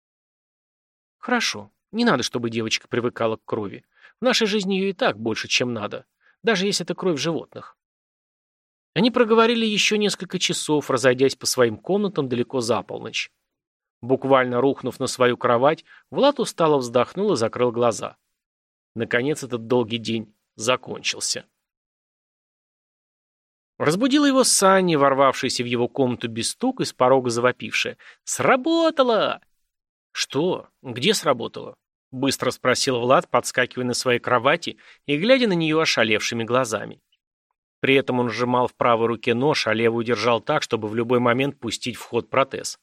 Хорошо. Не надо, чтобы девочка привыкала к крови. В нашей жизни ее и так больше, чем надо. Даже если это кровь животных. Они проговорили еще несколько часов, разойдясь по своим комнатам далеко за полночь. Буквально рухнув на свою кровать, Влад устало вздохнул и закрыл глаза. Наконец этот долгий день закончился. Разбудила его Санни, ворвавшаяся в его комнату без стука и с порога завопившая. «Сработало!» «Что? Где сработало?» Быстро спросил Влад, подскакивая на своей кровати и глядя на нее ошалевшими глазами. При этом он сжимал в правой руке нож, а левую держал так, чтобы в любой момент пустить в ход протез.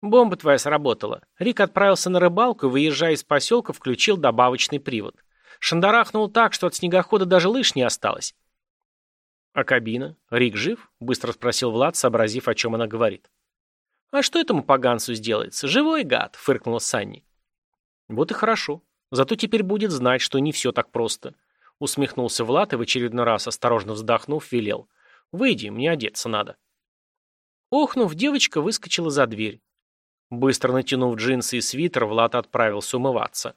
Бомба твоя сработала. Рик отправился на рыбалку и, выезжая из поселка, включил добавочный привод. Шандарахнул так, что от снегохода даже лыж не осталось. «А кабина? Рик жив?» — быстро спросил Влад, сообразив, о чем она говорит. «А что этому поганцу сделается? Живой гад!» — фыркнула Санни. «Вот и хорошо. Зато теперь будет знать, что не все так просто». Усмехнулся Влад и в очередной раз, осторожно вздохнув, велел. «Выйди, мне одеться надо». Охнув, девочка выскочила за дверь. Быстро натянув джинсы и свитер, Влад отправился умываться.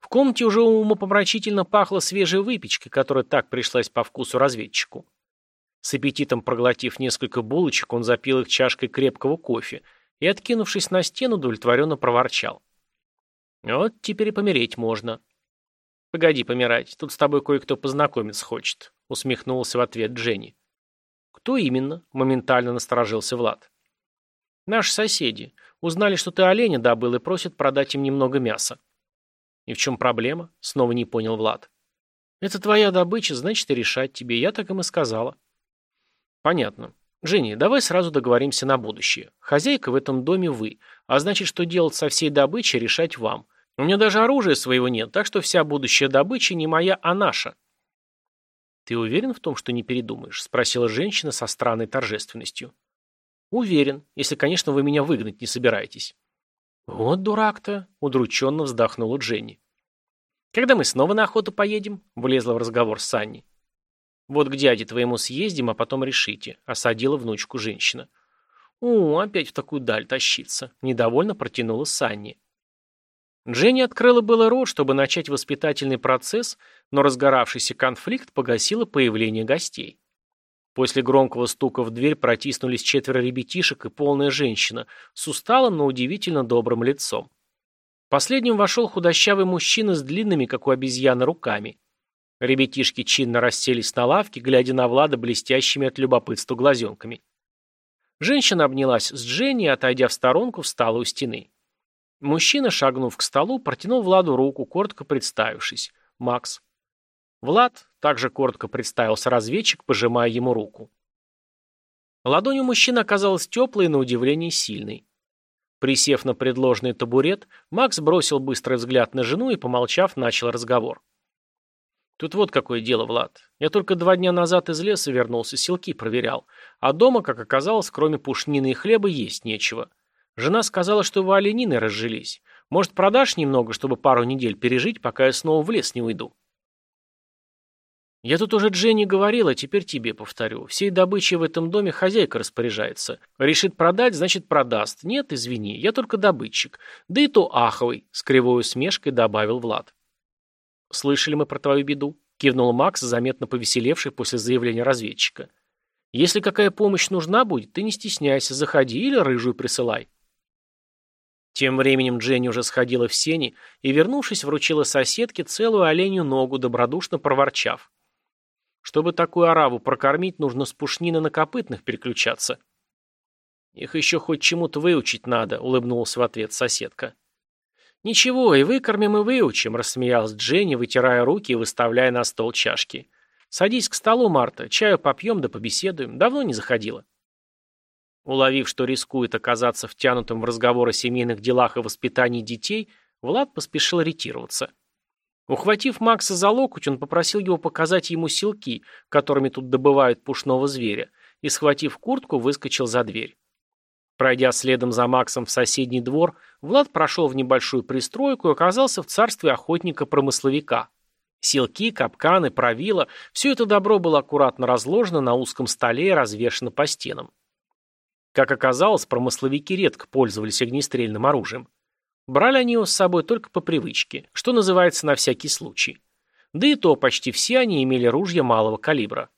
В комнате уже умопомрачительно пахло свежей выпечкой, которая так пришлась по вкусу разведчику. С аппетитом проглотив несколько булочек, он запил их чашкой крепкого кофе и, откинувшись на стену, удовлетворенно проворчал. «Вот теперь и помереть можно». «Погоди помирать, тут с тобой кое-кто познакомиться хочет», — усмехнулся в ответ Дженни. «Кто именно?» — моментально насторожился Влад. «Наши соседи. Узнали, что ты оленя добыл и просят продать им немного мяса. И в чем проблема? Снова не понял Влад. Это твоя добыча, значит и решать тебе. Я так им и сказала. Понятно. Дженни, давай сразу договоримся на будущее. Хозяйка в этом доме вы, а значит, что делать со всей добычей, решать вам. У меня даже оружия своего нет, так что вся будущая добыча не моя, а наша. Ты уверен в том, что не передумаешь? Спросила женщина со странной торжественностью. Уверен, если, конечно, вы меня выгнать не собираетесь. Вот дурак-то, удрученно вздохнула Дженни. Когда мы снова на охоту поедем? Влезла в разговор Санни. Вот к дяде твоему съездим, а потом решите, осадила внучку женщина. «О, опять в такую даль тащиться», — недовольно протянула Санни. Дженни открыла было рот, чтобы начать воспитательный процесс, но разгоравшийся конфликт погасило появление гостей. После громкого стука в дверь протиснулись четверо ребятишек и полная женщина с усталым, но удивительно добрым лицом. Последним вошел худощавый мужчина с длинными, как у обезьяны, руками. Ребятишки чинно расселись на лавке, глядя на Влада блестящими от любопытства глазенками. Женщина обнялась с Дженни и, отойдя в сторонку, встала у стены. Мужчина, шагнув к столу, протянул Владу руку, коротко представившись. «Макс». Влад также коротко представился разведчик, пожимая ему руку. Ладонь у мужчины оказалась теплой и, на удивление, сильной. Присев на предложенный табурет, Макс бросил быстрый взгляд на жену и, помолчав, начал разговор. Тут вот какое дело, Влад. Я только два дня назад из леса вернулся, селки проверял. А дома, как оказалось, кроме пушнины и хлеба, есть нечего. Жена сказала, что вы оленины разжились. Может, продашь немного, чтобы пару недель пережить, пока я снова в лес не уйду? Я тут уже Дженни говорила, теперь тебе повторю. Всей добычей в этом доме хозяйка распоряжается. Решит продать, значит продаст. Нет, извини, я только добытчик. Да и то аховый, с кривой усмешкой добавил Влад. «Слышали мы про твою беду», — кивнул Макс, заметно повеселевший после заявления разведчика. «Если какая помощь нужна будет, ты не стесняйся, заходи или рыжую присылай». Тем временем Дженни уже сходила в сени и, вернувшись, вручила соседке целую оленью ногу, добродушно проворчав. Чтобы такую ораву прокормить, нужно с пушнины на копытных переключаться. «Их еще хоть чему-то выучить надо», — улыбнулась в ответ соседка. «Ничего, и выкормим, и выучим», — рассмеялась Дженни, вытирая руки и выставляя на стол чашки. «Садись к столу, Марта, чаю попьем да побеседуем. Давно не заходила». Уловив, что рискует оказаться втянутым в разговор о семейных делах и воспитании детей, Влад поспешил ретироваться. Ухватив Макса за локоть, он попросил его показать ему селки, которыми тут добывают пушного зверя, и, схватив куртку, выскочил за дверь. Пройдя следом за Максом в соседний двор, Влад прошел в небольшую пристройку и оказался в царстве охотника-промысловика. Силки, капканы, правила – все это добро было аккуратно разложено на узком столе и развешено по стенам. Как оказалось, промысловики редко пользовались огнестрельным оружием. Брали они его с собой только по привычке, что называется на всякий случай. Да и то почти все они имели ружья малого калибра.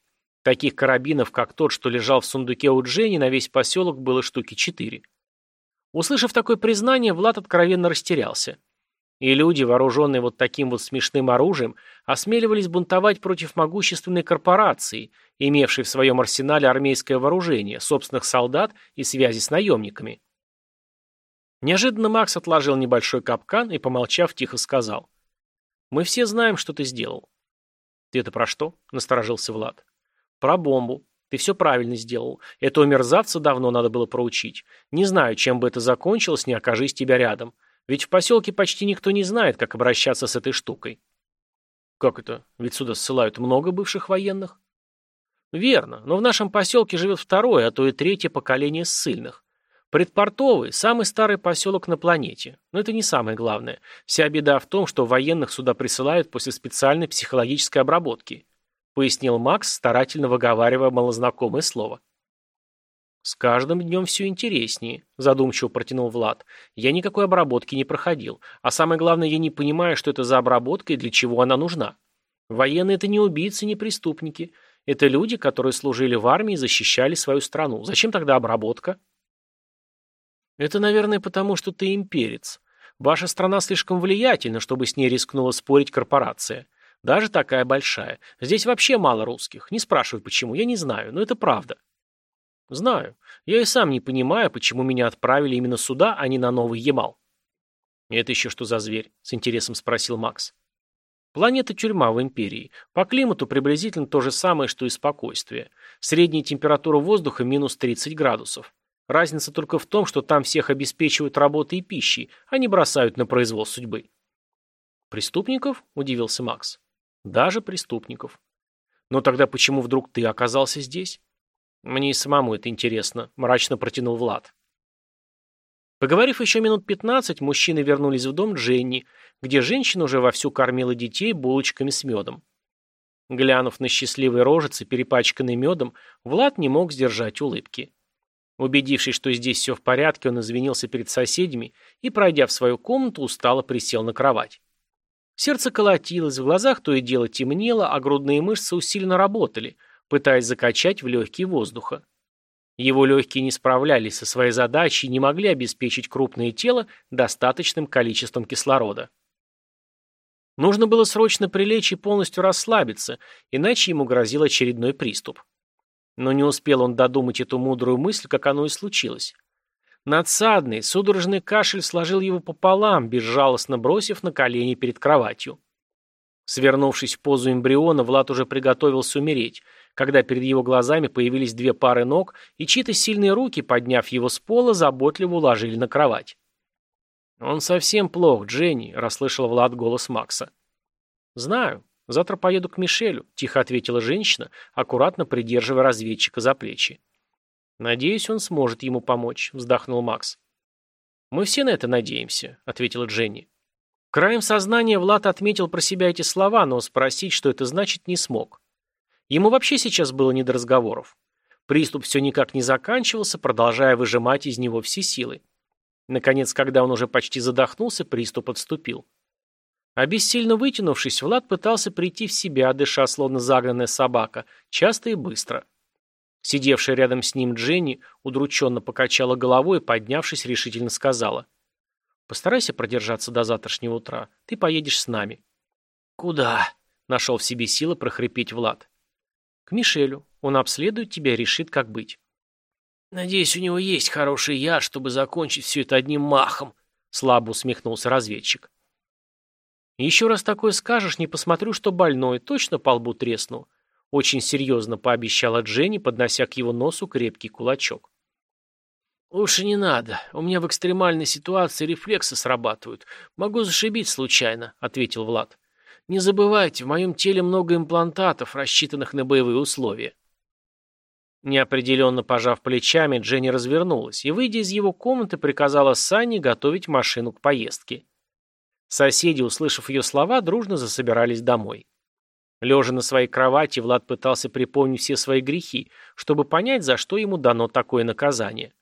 Таких карабинов, как тот, что лежал в сундуке у Дженни, на весь поселок было штуки четыре. Услышав такое признание, Влад откровенно растерялся. И люди, вооруженные вот таким вот смешным оружием, осмеливались бунтовать против могущественной корпорации, имевшей в своем арсенале армейское вооружение, собственных солдат и связи с наемниками. Неожиданно Макс отложил небольшой капкан и, помолчав, тихо сказал. «Мы все знаем, что ты сделал». «Ты это про что?» – насторожился Влад. Про бомбу. Ты все правильно сделал. Этого мерзавца давно надо было проучить. Не знаю, чем бы это закончилось, не окажись тебя рядом. Ведь в поселке почти никто не знает, как обращаться с этой штукой. Как это? Ведь сюда ссылают много бывших военных? Верно, но в нашем поселке живет второе, а то и третье поколение ссыльных. Предпортовый – самый старый поселок на планете. Но это не самое главное. Вся беда в том, что военных сюда присылают после специальной психологической обработки пояснил Макс, старательно выговаривая малознакомое слово. «С каждым днем все интереснее», – задумчиво протянул Влад. «Я никакой обработки не проходил. А самое главное, я не понимаю, что это за обработка и для чего она нужна. Военные – это не убийцы, не преступники. Это люди, которые служили в армии и защищали свою страну. Зачем тогда обработка?» «Это, наверное, потому, что ты имперец. Ваша страна слишком влиятельна, чтобы с ней рискнула спорить корпорация. Даже такая большая. Здесь вообще мало русских. Не спрашивай почему, я не знаю, но это правда. Знаю. Я и сам не понимаю, почему меня отправили именно сюда, а не на Новый Ямал. Это еще что за зверь? С интересом спросил Макс. Планета-тюрьма в Империи. По климату приблизительно то же самое, что и спокойствие. Средняя температура воздуха минус 30 градусов. Разница только в том, что там всех обеспечивают работой и пищей, а не бросают на произвол судьбы. «Преступников?» – удивился Макс. «Даже преступников. Но тогда почему вдруг ты оказался здесь?» «Мне и самому это интересно», – мрачно протянул Влад. Поговорив еще минут пятнадцать, мужчины вернулись в дом Дженни, где женщина уже вовсю кормила детей булочками с медом. Глянув на счастливые рожицы, перепачканные медом, Влад не мог сдержать улыбки. Убедившись, что здесь все в порядке, он извинился перед соседями и, пройдя в свою комнату, устало присел на кровать. Сердце колотилось, в глазах то и дело темнело, а грудные мышцы усиленно работали, пытаясь закачать в легкие воздуха. Его легкие не справлялись со своей задачей и не могли обеспечить крупное тело достаточным количеством кислорода. Нужно было срочно прилечь и полностью расслабиться, иначе ему грозил очередной приступ. Но не успел он додумать эту мудрую мысль, как оно и случилось. Надсадный, судорожный кашель сложил его пополам, безжалостно бросив на колени перед кроватью. Свернувшись в позу эмбриона, Влад уже приготовился умереть, когда перед его глазами появились две пары ног, и чьи-то сильные руки, подняв его с пола, заботливо уложили на кровать. «Он совсем плох, Дженни», — расслышал Влад голос Макса. «Знаю. Завтра поеду к Мишелю», — тихо ответила женщина, аккуратно придерживая разведчика за плечи. «Надеюсь, он сможет ему помочь», — вздохнул Макс. «Мы все на это надеемся», — ответила Дженни. Краем сознания Влад отметил про себя эти слова, но спросить, что это значит, не смог. Ему вообще сейчас было не до разговоров. Приступ все никак не заканчивался, продолжая выжимать из него все силы. Наконец, когда он уже почти задохнулся, приступ отступил. Обессильно вытянувшись, Влад пытался прийти в себя, дыша словно загнанная собака, часто и быстро. Сидевшая рядом с ним Дженни удрученно покачала головой и, поднявшись, решительно сказала. «Постарайся продержаться до завтрашнего утра. Ты поедешь с нами». «Куда?» — нашел в себе силы прохрипеть Влад. «К Мишелю. Он обследует тебя и решит, как быть». «Надеюсь, у него есть хороший яд, чтобы закончить все это одним махом», — слабо усмехнулся разведчик. «Еще раз такое скажешь, не посмотрю, что больной, точно по лбу тресну», — очень серьезно пообещала Дженни, поднося к его носу крепкий кулачок. «Лучше не надо. У меня в экстремальной ситуации рефлексы срабатывают. Могу зашибить случайно», — ответил Влад. Не забывайте, в моем теле много имплантатов, рассчитанных на боевые условия. Неопределенно пожав плечами, Дженни развернулась и, выйдя из его комнаты, приказала Санне готовить машину к поездке. Соседи, услышав ее слова, дружно засобирались домой. Лежа на своей кровати, Влад пытался припомнить все свои грехи, чтобы понять, за что ему дано такое наказание.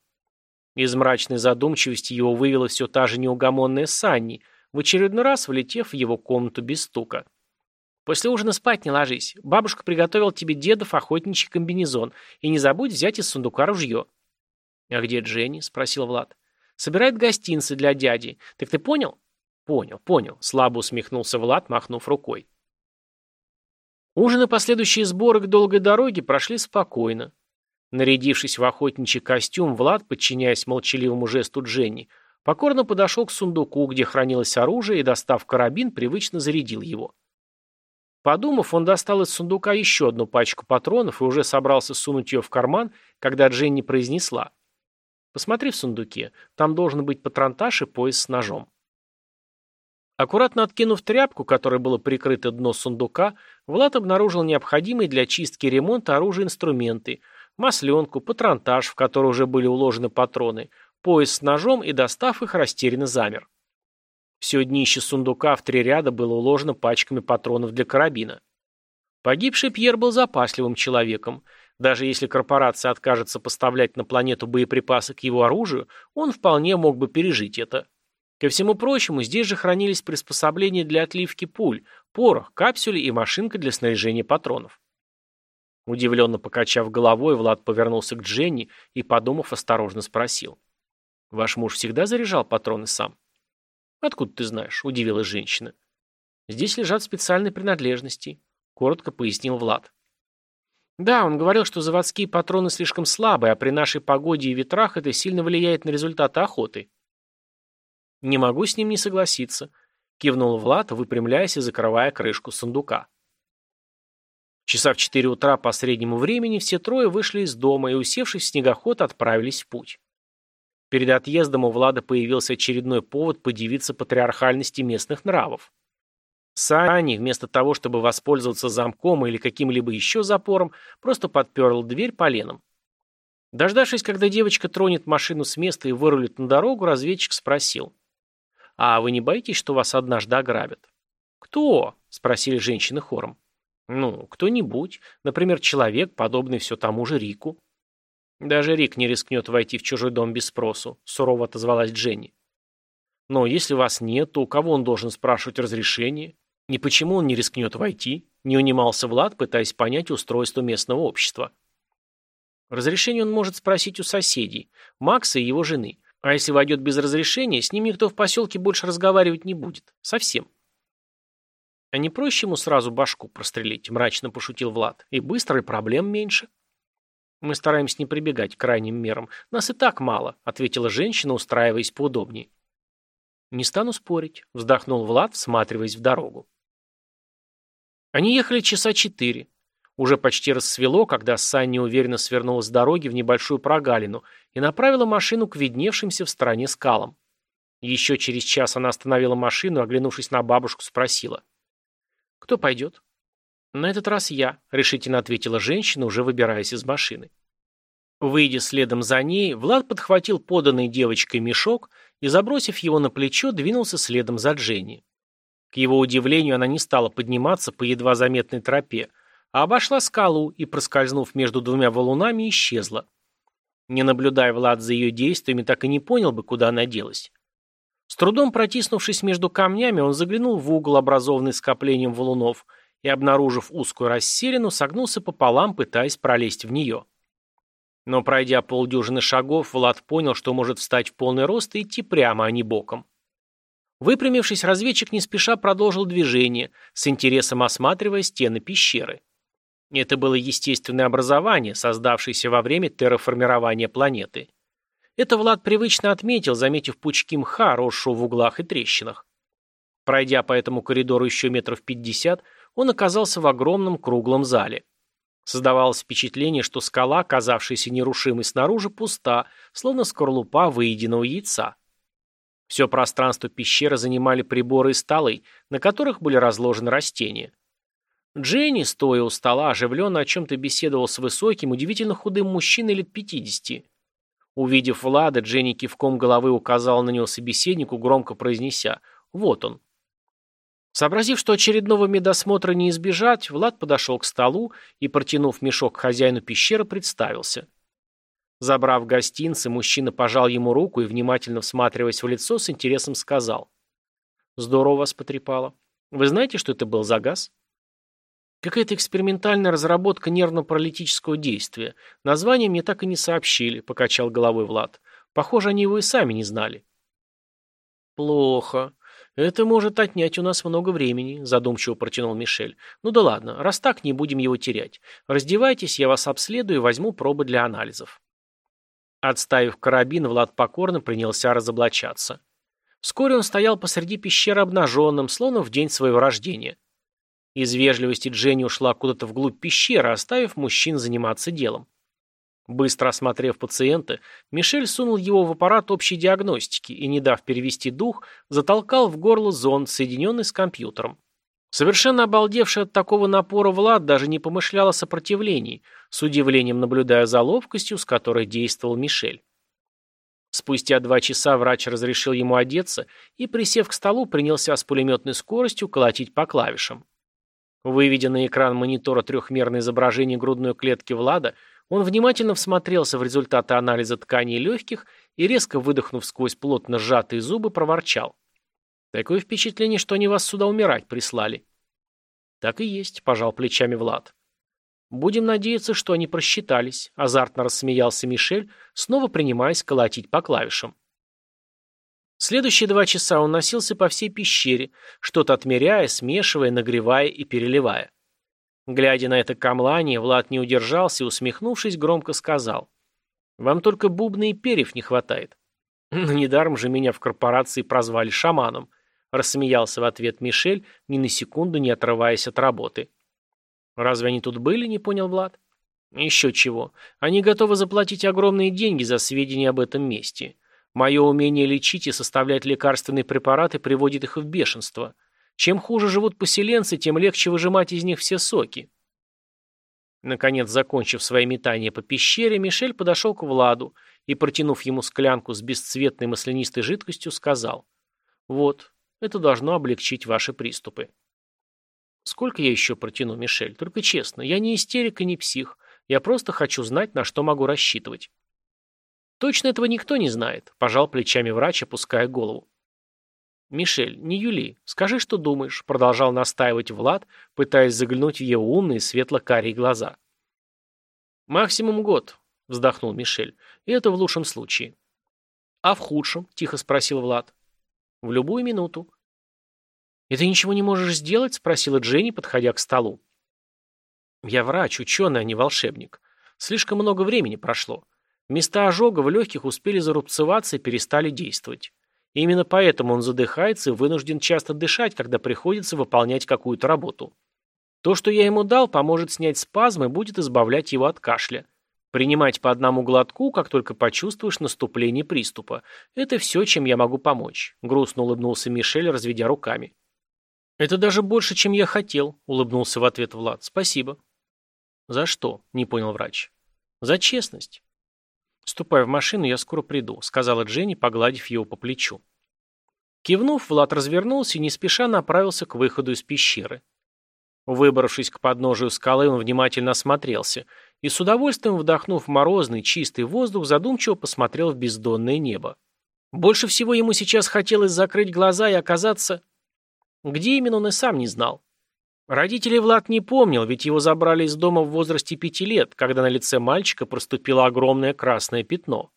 Из мрачной задумчивости его вывела все та же неугомонная Санни – в очередной раз влетев в его комнату без стука. «После ужина спать не ложись. Бабушка приготовила тебе дедов охотничий комбинезон. И не забудь взять из сундука ружье». «А где Дженни?» – спросил Влад. «Собирает гостинцы для дяди. Так ты понял?» «Понял, понял», – слабо усмехнулся Влад, махнув рукой. Ужин и последующие сборы к долгой дороге прошли спокойно. Нарядившись в охотничий костюм, Влад, подчиняясь молчаливому жесту Дженни, Покорно подошел к сундуку, где хранилось оружие, и, достав карабин, привычно зарядил его. Подумав, он достал из сундука еще одну пачку патронов и уже собрался сунуть ее в карман, когда Дженни произнесла. «Посмотри в сундуке, там должен быть патронтаж и пояс с ножом». Аккуратно откинув тряпку, которой было прикрыто дно сундука, Влад обнаружил необходимые для чистки и ремонта оружия инструменты, масленку, патронтаж, в который уже были уложены патроны, пояс с ножом и, достав их, растерянно замер. Все днище сундука в три ряда было уложено пачками патронов для карабина. Погибший Пьер был запасливым человеком. Даже если корпорация откажется поставлять на планету боеприпасы к его оружию, он вполне мог бы пережить это. Ко всему прочему, здесь же хранились приспособления для отливки пуль, порох, капсюли и машинка для снаряжения патронов. Удивленно покачав головой, Влад повернулся к Дженни и, подумав, осторожно спросил. Ваш муж всегда заряжал патроны сам? Откуда ты знаешь? Удивилась женщина. Здесь лежат специальные принадлежности, коротко пояснил Влад. Да, он говорил, что заводские патроны слишком слабые, а при нашей погоде и ветрах это сильно влияет на результаты охоты. Не могу с ним не согласиться. Кивнул Влад, выпрямляясь и закрывая крышку сундука. Часа в четыре утра по среднему времени все трое вышли из дома и, усевшись в снегоход, отправились в путь. Перед отъездом у Влада появился очередной повод подивиться патриархальности местных нравов. Сани, вместо того, чтобы воспользоваться замком или каким-либо еще запором, просто подперл дверь поленом. Дождавшись, когда девочка тронет машину с места и вырулит на дорогу, разведчик спросил. «А вы не боитесь, что вас однажды ограбят?» «Кто?» – спросили женщины хором. «Ну, кто-нибудь. Например, человек, подобный все тому же Рику». «Даже Рик не рискнет войти в чужой дом без спросу», – сурово отозвалась Дженни. «Но если вас нет, то у кого он должен спрашивать разрешение? И почему он не рискнет войти?» – не унимался Влад, пытаясь понять устройство местного общества. Разрешение он может спросить у соседей, Макса и его жены. А если войдет без разрешения, с ним никто в поселке больше разговаривать не будет. Совсем. А не проще ему сразу башку прострелить, мрачно пошутил Влад. И быстро, и проблем меньше. Мы стараемся не прибегать к крайним мерам. Нас и так мало, ответила женщина, устраиваясь поудобнее. Не стану спорить, вздохнул Влад, всматриваясь в дорогу. Они ехали часа четыре. Уже почти рассвело, когда Санни уверенно свернула с дороги в небольшую прогалину и направила машину к видневшимся в стороне скалам. Еще через час она остановила машину, оглянувшись на бабушку, спросила. «Кто пойдет?» «На этот раз я», — решительно ответила женщина, уже выбираясь из машины. Выйдя следом за ней, Влад подхватил поданный девочкой мешок и, забросив его на плечо, двинулся следом за Дженни. К его удивлению, она не стала подниматься по едва заметной тропе, а обошла скалу и, проскользнув между двумя валунами, исчезла. Не наблюдая Влад за ее действиями, так и не понял бы, куда она делась. С трудом протиснувшись между камнями, он заглянул в угол, образованный скоплением валунов, и, обнаружив узкую расселину, согнулся пополам, пытаясь пролезть в нее. Но, пройдя полдюжины шагов, Влад понял, что может встать в полный рост и идти прямо, а не боком. Выпрямившись, разведчик не спеша продолжил движение, с интересом осматривая стены пещеры. Это было естественное образование, создавшееся во время терраформирования планеты. Это Влад привычно отметил, заметив пучки мха, росшего в углах и трещинах. Пройдя по этому коридору еще метров пятьдесят, он оказался в огромном круглом зале. Создавалось впечатление, что скала, казавшаяся нерушимой снаружи, пуста, словно скорлупа выеденного яйца. Все пространство пещеры занимали приборы и столы, на которых были разложены растения. Дженни, стоя у стола, оживленно о чем-то беседовал с высоким, удивительно худым мужчиной лет пятидесяти. Увидев Влада, Дженни кивком головы указала на него собеседнику, громко произнеся «Вот он». Сообразив, что очередного медосмотра не избежать, Влад подошел к столу и, протянув мешок хозяину пещеры, представился. Забрав гостинцы, мужчина пожал ему руку и, внимательно всматриваясь в лицо, с интересом сказал. «Здорово вас потрепало. Вы знаете, что это был за газ?» Какая-то экспериментальная разработка нервно-паралитического действия. Название мне так и не сообщили, покачал головой Влад. Похоже, они его и сами не знали. Плохо. Это может отнять у нас много времени, задумчиво протянул Мишель. Ну да ладно, раз так, не будем его терять. Раздевайтесь, я вас обследую и возьму пробы для анализов. Отставив карабин, Влад покорно принялся разоблачаться. Вскоре он стоял посреди пещеры обнаженным, словно в день своего рождения. Из вежливости Дженни ушла куда-то вглубь пещеры, оставив мужчин заниматься делом. Быстро осмотрев пациента, Мишель сунул его в аппарат общей диагностики и, не дав перевести дух, затолкал в горло зонд, соединенный с компьютером. Совершенно обалдевший от такого напора Влад даже не помышлял о сопротивлении, с удивлением наблюдая за ловкостью, с которой действовал Мишель. Спустя два часа врач разрешил ему одеться и, присев к столу, принялся с пулеметной скоростью колотить по клавишам. Выведя на экран монитора трехмерное изображение грудной клетки Влада, он внимательно всмотрелся в результаты анализа тканей легких и, резко выдохнув сквозь плотно сжатые зубы, проворчал. «Такое впечатление, что они вас сюда умирать прислали». «Так и есть», – пожал плечами Влад. «Будем надеяться, что они просчитались», – азартно рассмеялся Мишель, снова принимаясь колотить по клавишам. Следующие два часа он носился по всей пещере, что-то отмеряя, смешивая, нагревая и переливая. Глядя на это камлание, Влад не удержался и, усмехнувшись, громко сказал. «Вам только бубны и перьев не хватает». [LAUGHS] «Ну, недаром же меня в корпорации прозвали шаманом», рассмеялся в ответ Мишель, ни на секунду не отрываясь от работы. «Разве они тут были?» — не понял Влад. «Еще чего. Они готовы заплатить огромные деньги за сведения об этом месте. Мое умение лечить и составлять лекарственные препараты приводит их в бешенство. Чем хуже живут поселенцы, тем легче выжимать из них все соки». Наконец, закончив свои метания по пещере, Мишель подошел к Владу и, протянув ему склянку с бесцветной маслянистой жидкостью, сказал «Вот, это должно облегчить ваши приступы». «Сколько я еще протяну, Мишель? Только честно, я не истерик и не псих. Я просто хочу знать, на что могу рассчитывать». «Точно этого никто не знает», – пожал плечами врач, опуская голову. «Мишель, не Юли, скажи, что думаешь», – продолжал настаивать Влад, пытаясь заглянуть в его умные светло-карие глаза. «Максимум год», – вздохнул Мишель, – «и это в лучшем случае». «А в худшем?» – тихо спросил Влад. «В любую минуту». «И ты ничего не можешь сделать?» – спросила Дженни, подходя к столу. «Я врач, ученый, а не волшебник. Слишком много времени прошло. Места ожога в легких успели зарубцеваться и перестали действовать. Именно поэтому он задыхается и вынужден часто дышать, когда приходится выполнять какую-то работу. То, что я ему дал, поможет снять спазмы и будет избавлять его от кашля. Принимать по одному глотку, как только почувствуешь наступление приступа. Это все, чем я могу помочь», — грустно улыбнулся Мишель, разведя руками. «Это даже больше, чем я хотел», — улыбнулся в ответ Влад. «Спасибо». «За что?» — не понял врач. «За честность». «Ступай в машину, я скоро приду», — сказала Дженни, погладив его по плечу. Кивнув, Влад развернулся и не спеша направился к выходу из пещеры. Выбравшись к подножию скалы, он внимательно осмотрелся и с удовольствием вдохнув морозный, чистый воздух, задумчиво посмотрел в бездонное небо. Больше всего ему сейчас хотелось закрыть глаза и оказаться... Где именно он и сам не знал. Родителей Влад не помнил, ведь его забрали из дома в возрасте пяти лет, когда на лице мальчика проступило огромное красное пятно.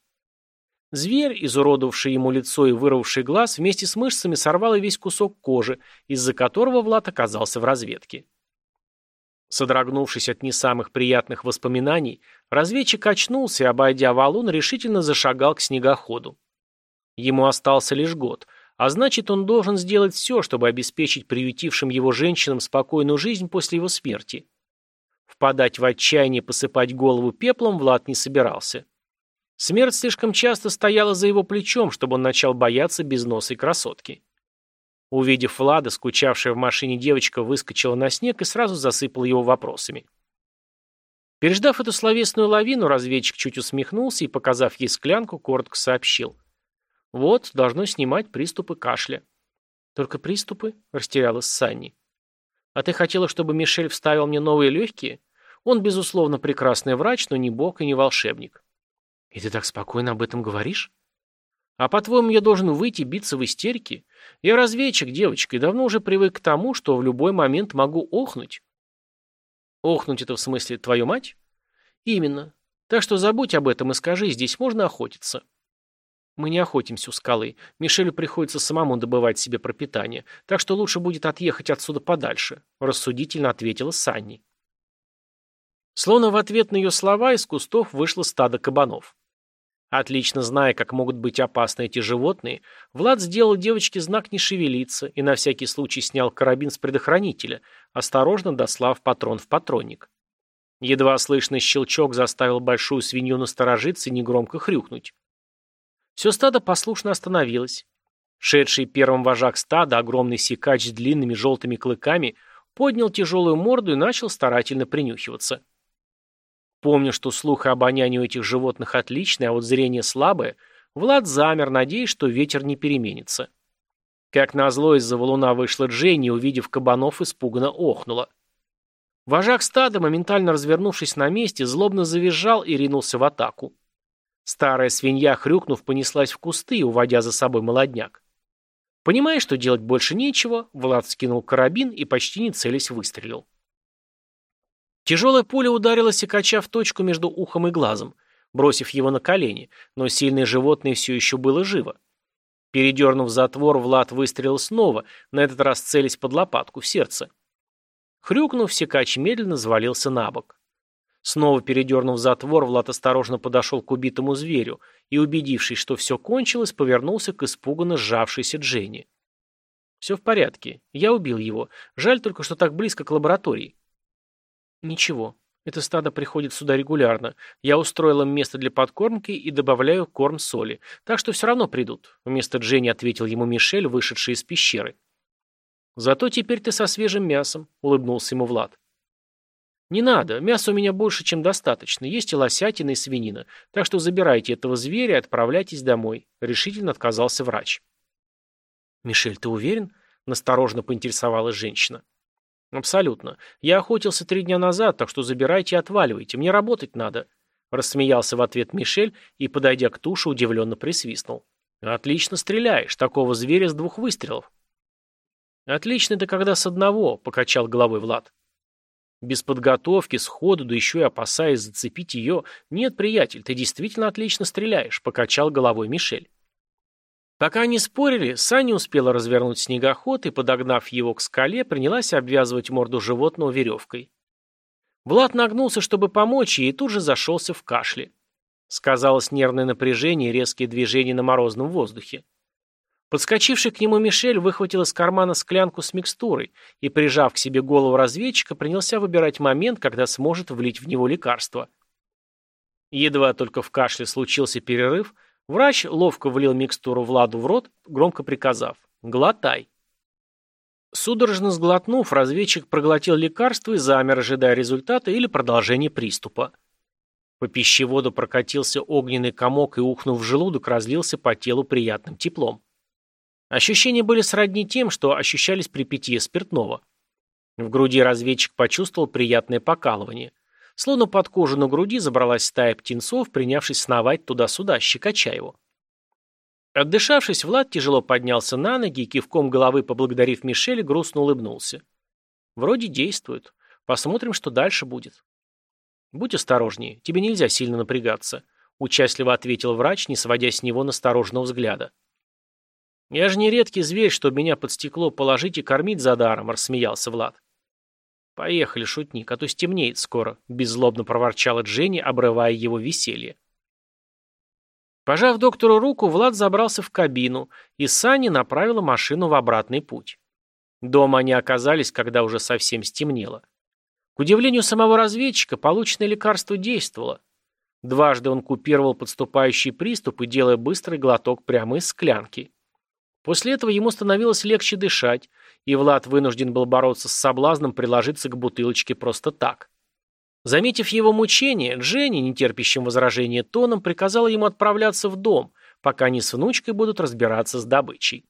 Зверь, изуродовавший ему лицо и вырвавший глаз, вместе с мышцами сорвал весь кусок кожи, из-за которого Влад оказался в разведке. Содрогнувшись от не самых приятных воспоминаний, разведчик очнулся и, обойдя валун, решительно зашагал к снегоходу. Ему остался лишь год, а значит, он должен сделать все, чтобы обеспечить приютившим его женщинам спокойную жизнь после его смерти. Впадать в отчаяние посыпать голову пеплом Влад не собирался. Смерть слишком часто стояла за его плечом, чтобы он начал бояться безносой красотки. Увидев Влада, скучавшая в машине девочка выскочила на снег и сразу засыпала его вопросами. Переждав эту словесную лавину, разведчик чуть усмехнулся и, показав ей склянку, коротко сообщил. Вот, должно снимать приступы кашля. Только приступы? Растерялась Санни. А ты хотела, чтобы Мишель вставил мне новые легкие? Он, безусловно, прекрасный врач, но не бог и не волшебник. И ты так спокойно об этом говоришь? А по-твоему, я должен выйти биться в истерике? Я разведчик, девочка, и давно уже привык к тому, что в любой момент могу охнуть. Охнуть это в смысле твою мать? Именно. Так что забудь об этом и скажи, здесь можно охотиться. Мы не охотимся у скалы. Мишелю приходится самому добывать себе пропитание, так что лучше будет отъехать отсюда подальше», – рассудительно ответила Санни. Словно в ответ на ее слова из кустов вышло стадо кабанов. Отлично зная, как могут быть опасны эти животные, Влад сделал девочке знак не шевелиться и на всякий случай снял карабин с предохранителя, осторожно дослав патрон в патронник. Едва слышный щелчок заставил большую свинью насторожиться и негромко хрюкнуть. Все стадо послушно остановилось. Шедший первым вожак стада, огромный сикач с длинными желтыми клыками, поднял тяжелую морду и начал старательно принюхиваться. Помня, что слух и обоняние у этих животных отличное, а вот зрение слабое, Влад замер, надеясь, что ветер не переменится. Как назло, из-за валуна вышла Дженни, увидев кабанов, испуганно охнула. Вожак стада, моментально развернувшись на месте, злобно завизжал и ринулся в атаку. Старая свинья, хрюкнув, понеслась в кусты, уводя за собой молодняк. Понимая, что делать больше нечего, Влад скинул карабин и почти не целясь выстрелил. Тяжелая пуля ударила секача в точку между ухом и глазом, бросив его на колени, но сильное животное все еще было живо. Передернув затвор, Влад выстрелил снова, на этот раз целясь под лопатку, в сердце. Хрюкнув, секач медленно завалился на бок. Снова передернув затвор, Влад осторожно подошел к убитому зверю и, убедившись, что все кончилось, повернулся к испуганно сжавшейся Дженни. Все в порядке. Я убил его. Жаль только, что так близко к лаборатории. Ничего. Это стадо приходит сюда регулярно. Я устроил им место для подкормки и добавляю корм соли. Так что все равно придут. Вместо Дженни ответил ему Мишель, вышедший из пещеры. Зато теперь ты со свежим мясом, улыбнулся ему Влад. Не надо, мяса у меня больше, чем достаточно. Есть и лосятина, и свинина. Так что забирайте этого зверя и отправляйтесь домой. Решительно отказался врач. «Мишель, ты уверен?» – насторожно поинтересовалась женщина. «Абсолютно. Я охотился три дня назад, так что забирайте и отваливайте. Мне работать надо». Рассмеялся в ответ Мишель и, подойдя к туше, удивленно присвистнул. «Отлично стреляешь. Такого зверя с двух выстрелов». «Отлично это когда с одного», — покачал головой Влад. «Без подготовки, сходу, да еще и опасаясь зацепить ее. Нет, приятель, ты действительно отлично стреляешь», — покачал головой Мишель. Пока они спорили, Саня успела развернуть снегоход и, подогнав его к скале, принялась обвязывать морду животного веревкой. Влад нагнулся, чтобы помочь ей, и тут же зашелся в кашле. Сказалось нервное напряжение и резкие движения на морозном воздухе. Подскочивший к нему Мишель выхватил из кармана склянку с микстурой и, прижав к себе голову разведчика, принялся выбирать момент, когда сможет влить в него лекарство. Едва только в кашле случился перерыв – Врач ловко влил микстуру Владу в рот, громко приказав «Глотай». Судорожно сглотнув, разведчик проглотил лекарство и замер, ожидая результата или продолжения приступа. По пищеводу прокатился огненный комок и, ухнув в желудок, разлился по телу приятным теплом. Ощущения были сродни тем, что ощущались при питье спиртного. В груди разведчик почувствовал приятное покалывание. Словно под кожу на груди забралась стая птенцов, принявшись сновать туда-сюда, щекоча его. Отдышавшись, Влад тяжело поднялся на ноги и, кивком головы поблагодарив Мишеля, грустно улыбнулся. «Вроде действует. Посмотрим, что дальше будет». «Будь осторожнее, тебе нельзя сильно напрягаться», — участливо ответил врач, не сводя с него настороженного взгляда. «Я же не редкий зверь, чтобы меня под стекло положить и кормить за даром», — рассмеялся Влад. «Поехали, шутник, а то стемнеет скоро», — беззлобно проворчала Дженни, обрывая его веселье. Пожав доктору руку, Влад забрался в кабину, и Саня направила машину в обратный путь. Дома они оказались, когда уже совсем стемнело. К удивлению самого разведчика, полученное лекарство действовало. Дважды он купировал подступающий приступ и делая быстрый глоток прямо из склянки. После этого ему становилось легче дышать, и Влад вынужден был бороться с соблазном приложиться к бутылочке просто так. Заметив его мучение, Дженни, нетерпящим возражения тоном, приказала ему отправляться в дом, пока они с внучкой будут разбираться с добычей.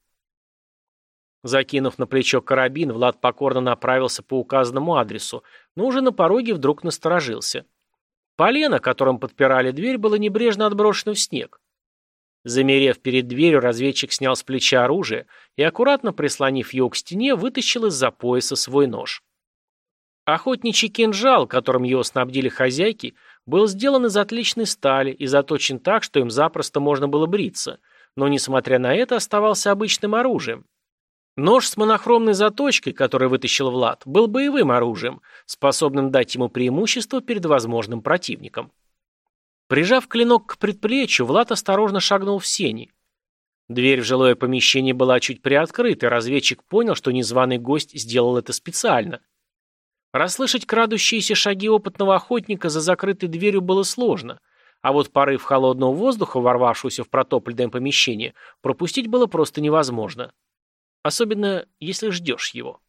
Закинув на плечо карабин, Влад покорно направился по указанному адресу, но уже на пороге вдруг насторожился. Полено, которым подпирали дверь, было небрежно отброшено в снег. Замерев перед дверью, разведчик снял с плеча оружие и, аккуратно прислонив его к стене, вытащил из-за пояса свой нож. Охотничий кинжал, которым его снабдили хозяйки, был сделан из отличной стали и заточен так, что им запросто можно было бриться, но, несмотря на это, оставался обычным оружием. Нож с монохромной заточкой, который вытащил Влад, был боевым оружием, способным дать ему преимущество перед возможным противником. Прижав клинок к предплечью, Влад осторожно шагнул в сени. Дверь в жилое помещение была чуть приоткрыта, разведчик понял, что незваный гость сделал это специально. Расслышать крадущиеся шаги опытного охотника за закрытой дверью было сложно, а вот порыв холодного воздуха, ворвавшегося в протопленное помещение, пропустить было просто невозможно. Особенно, если ждешь его.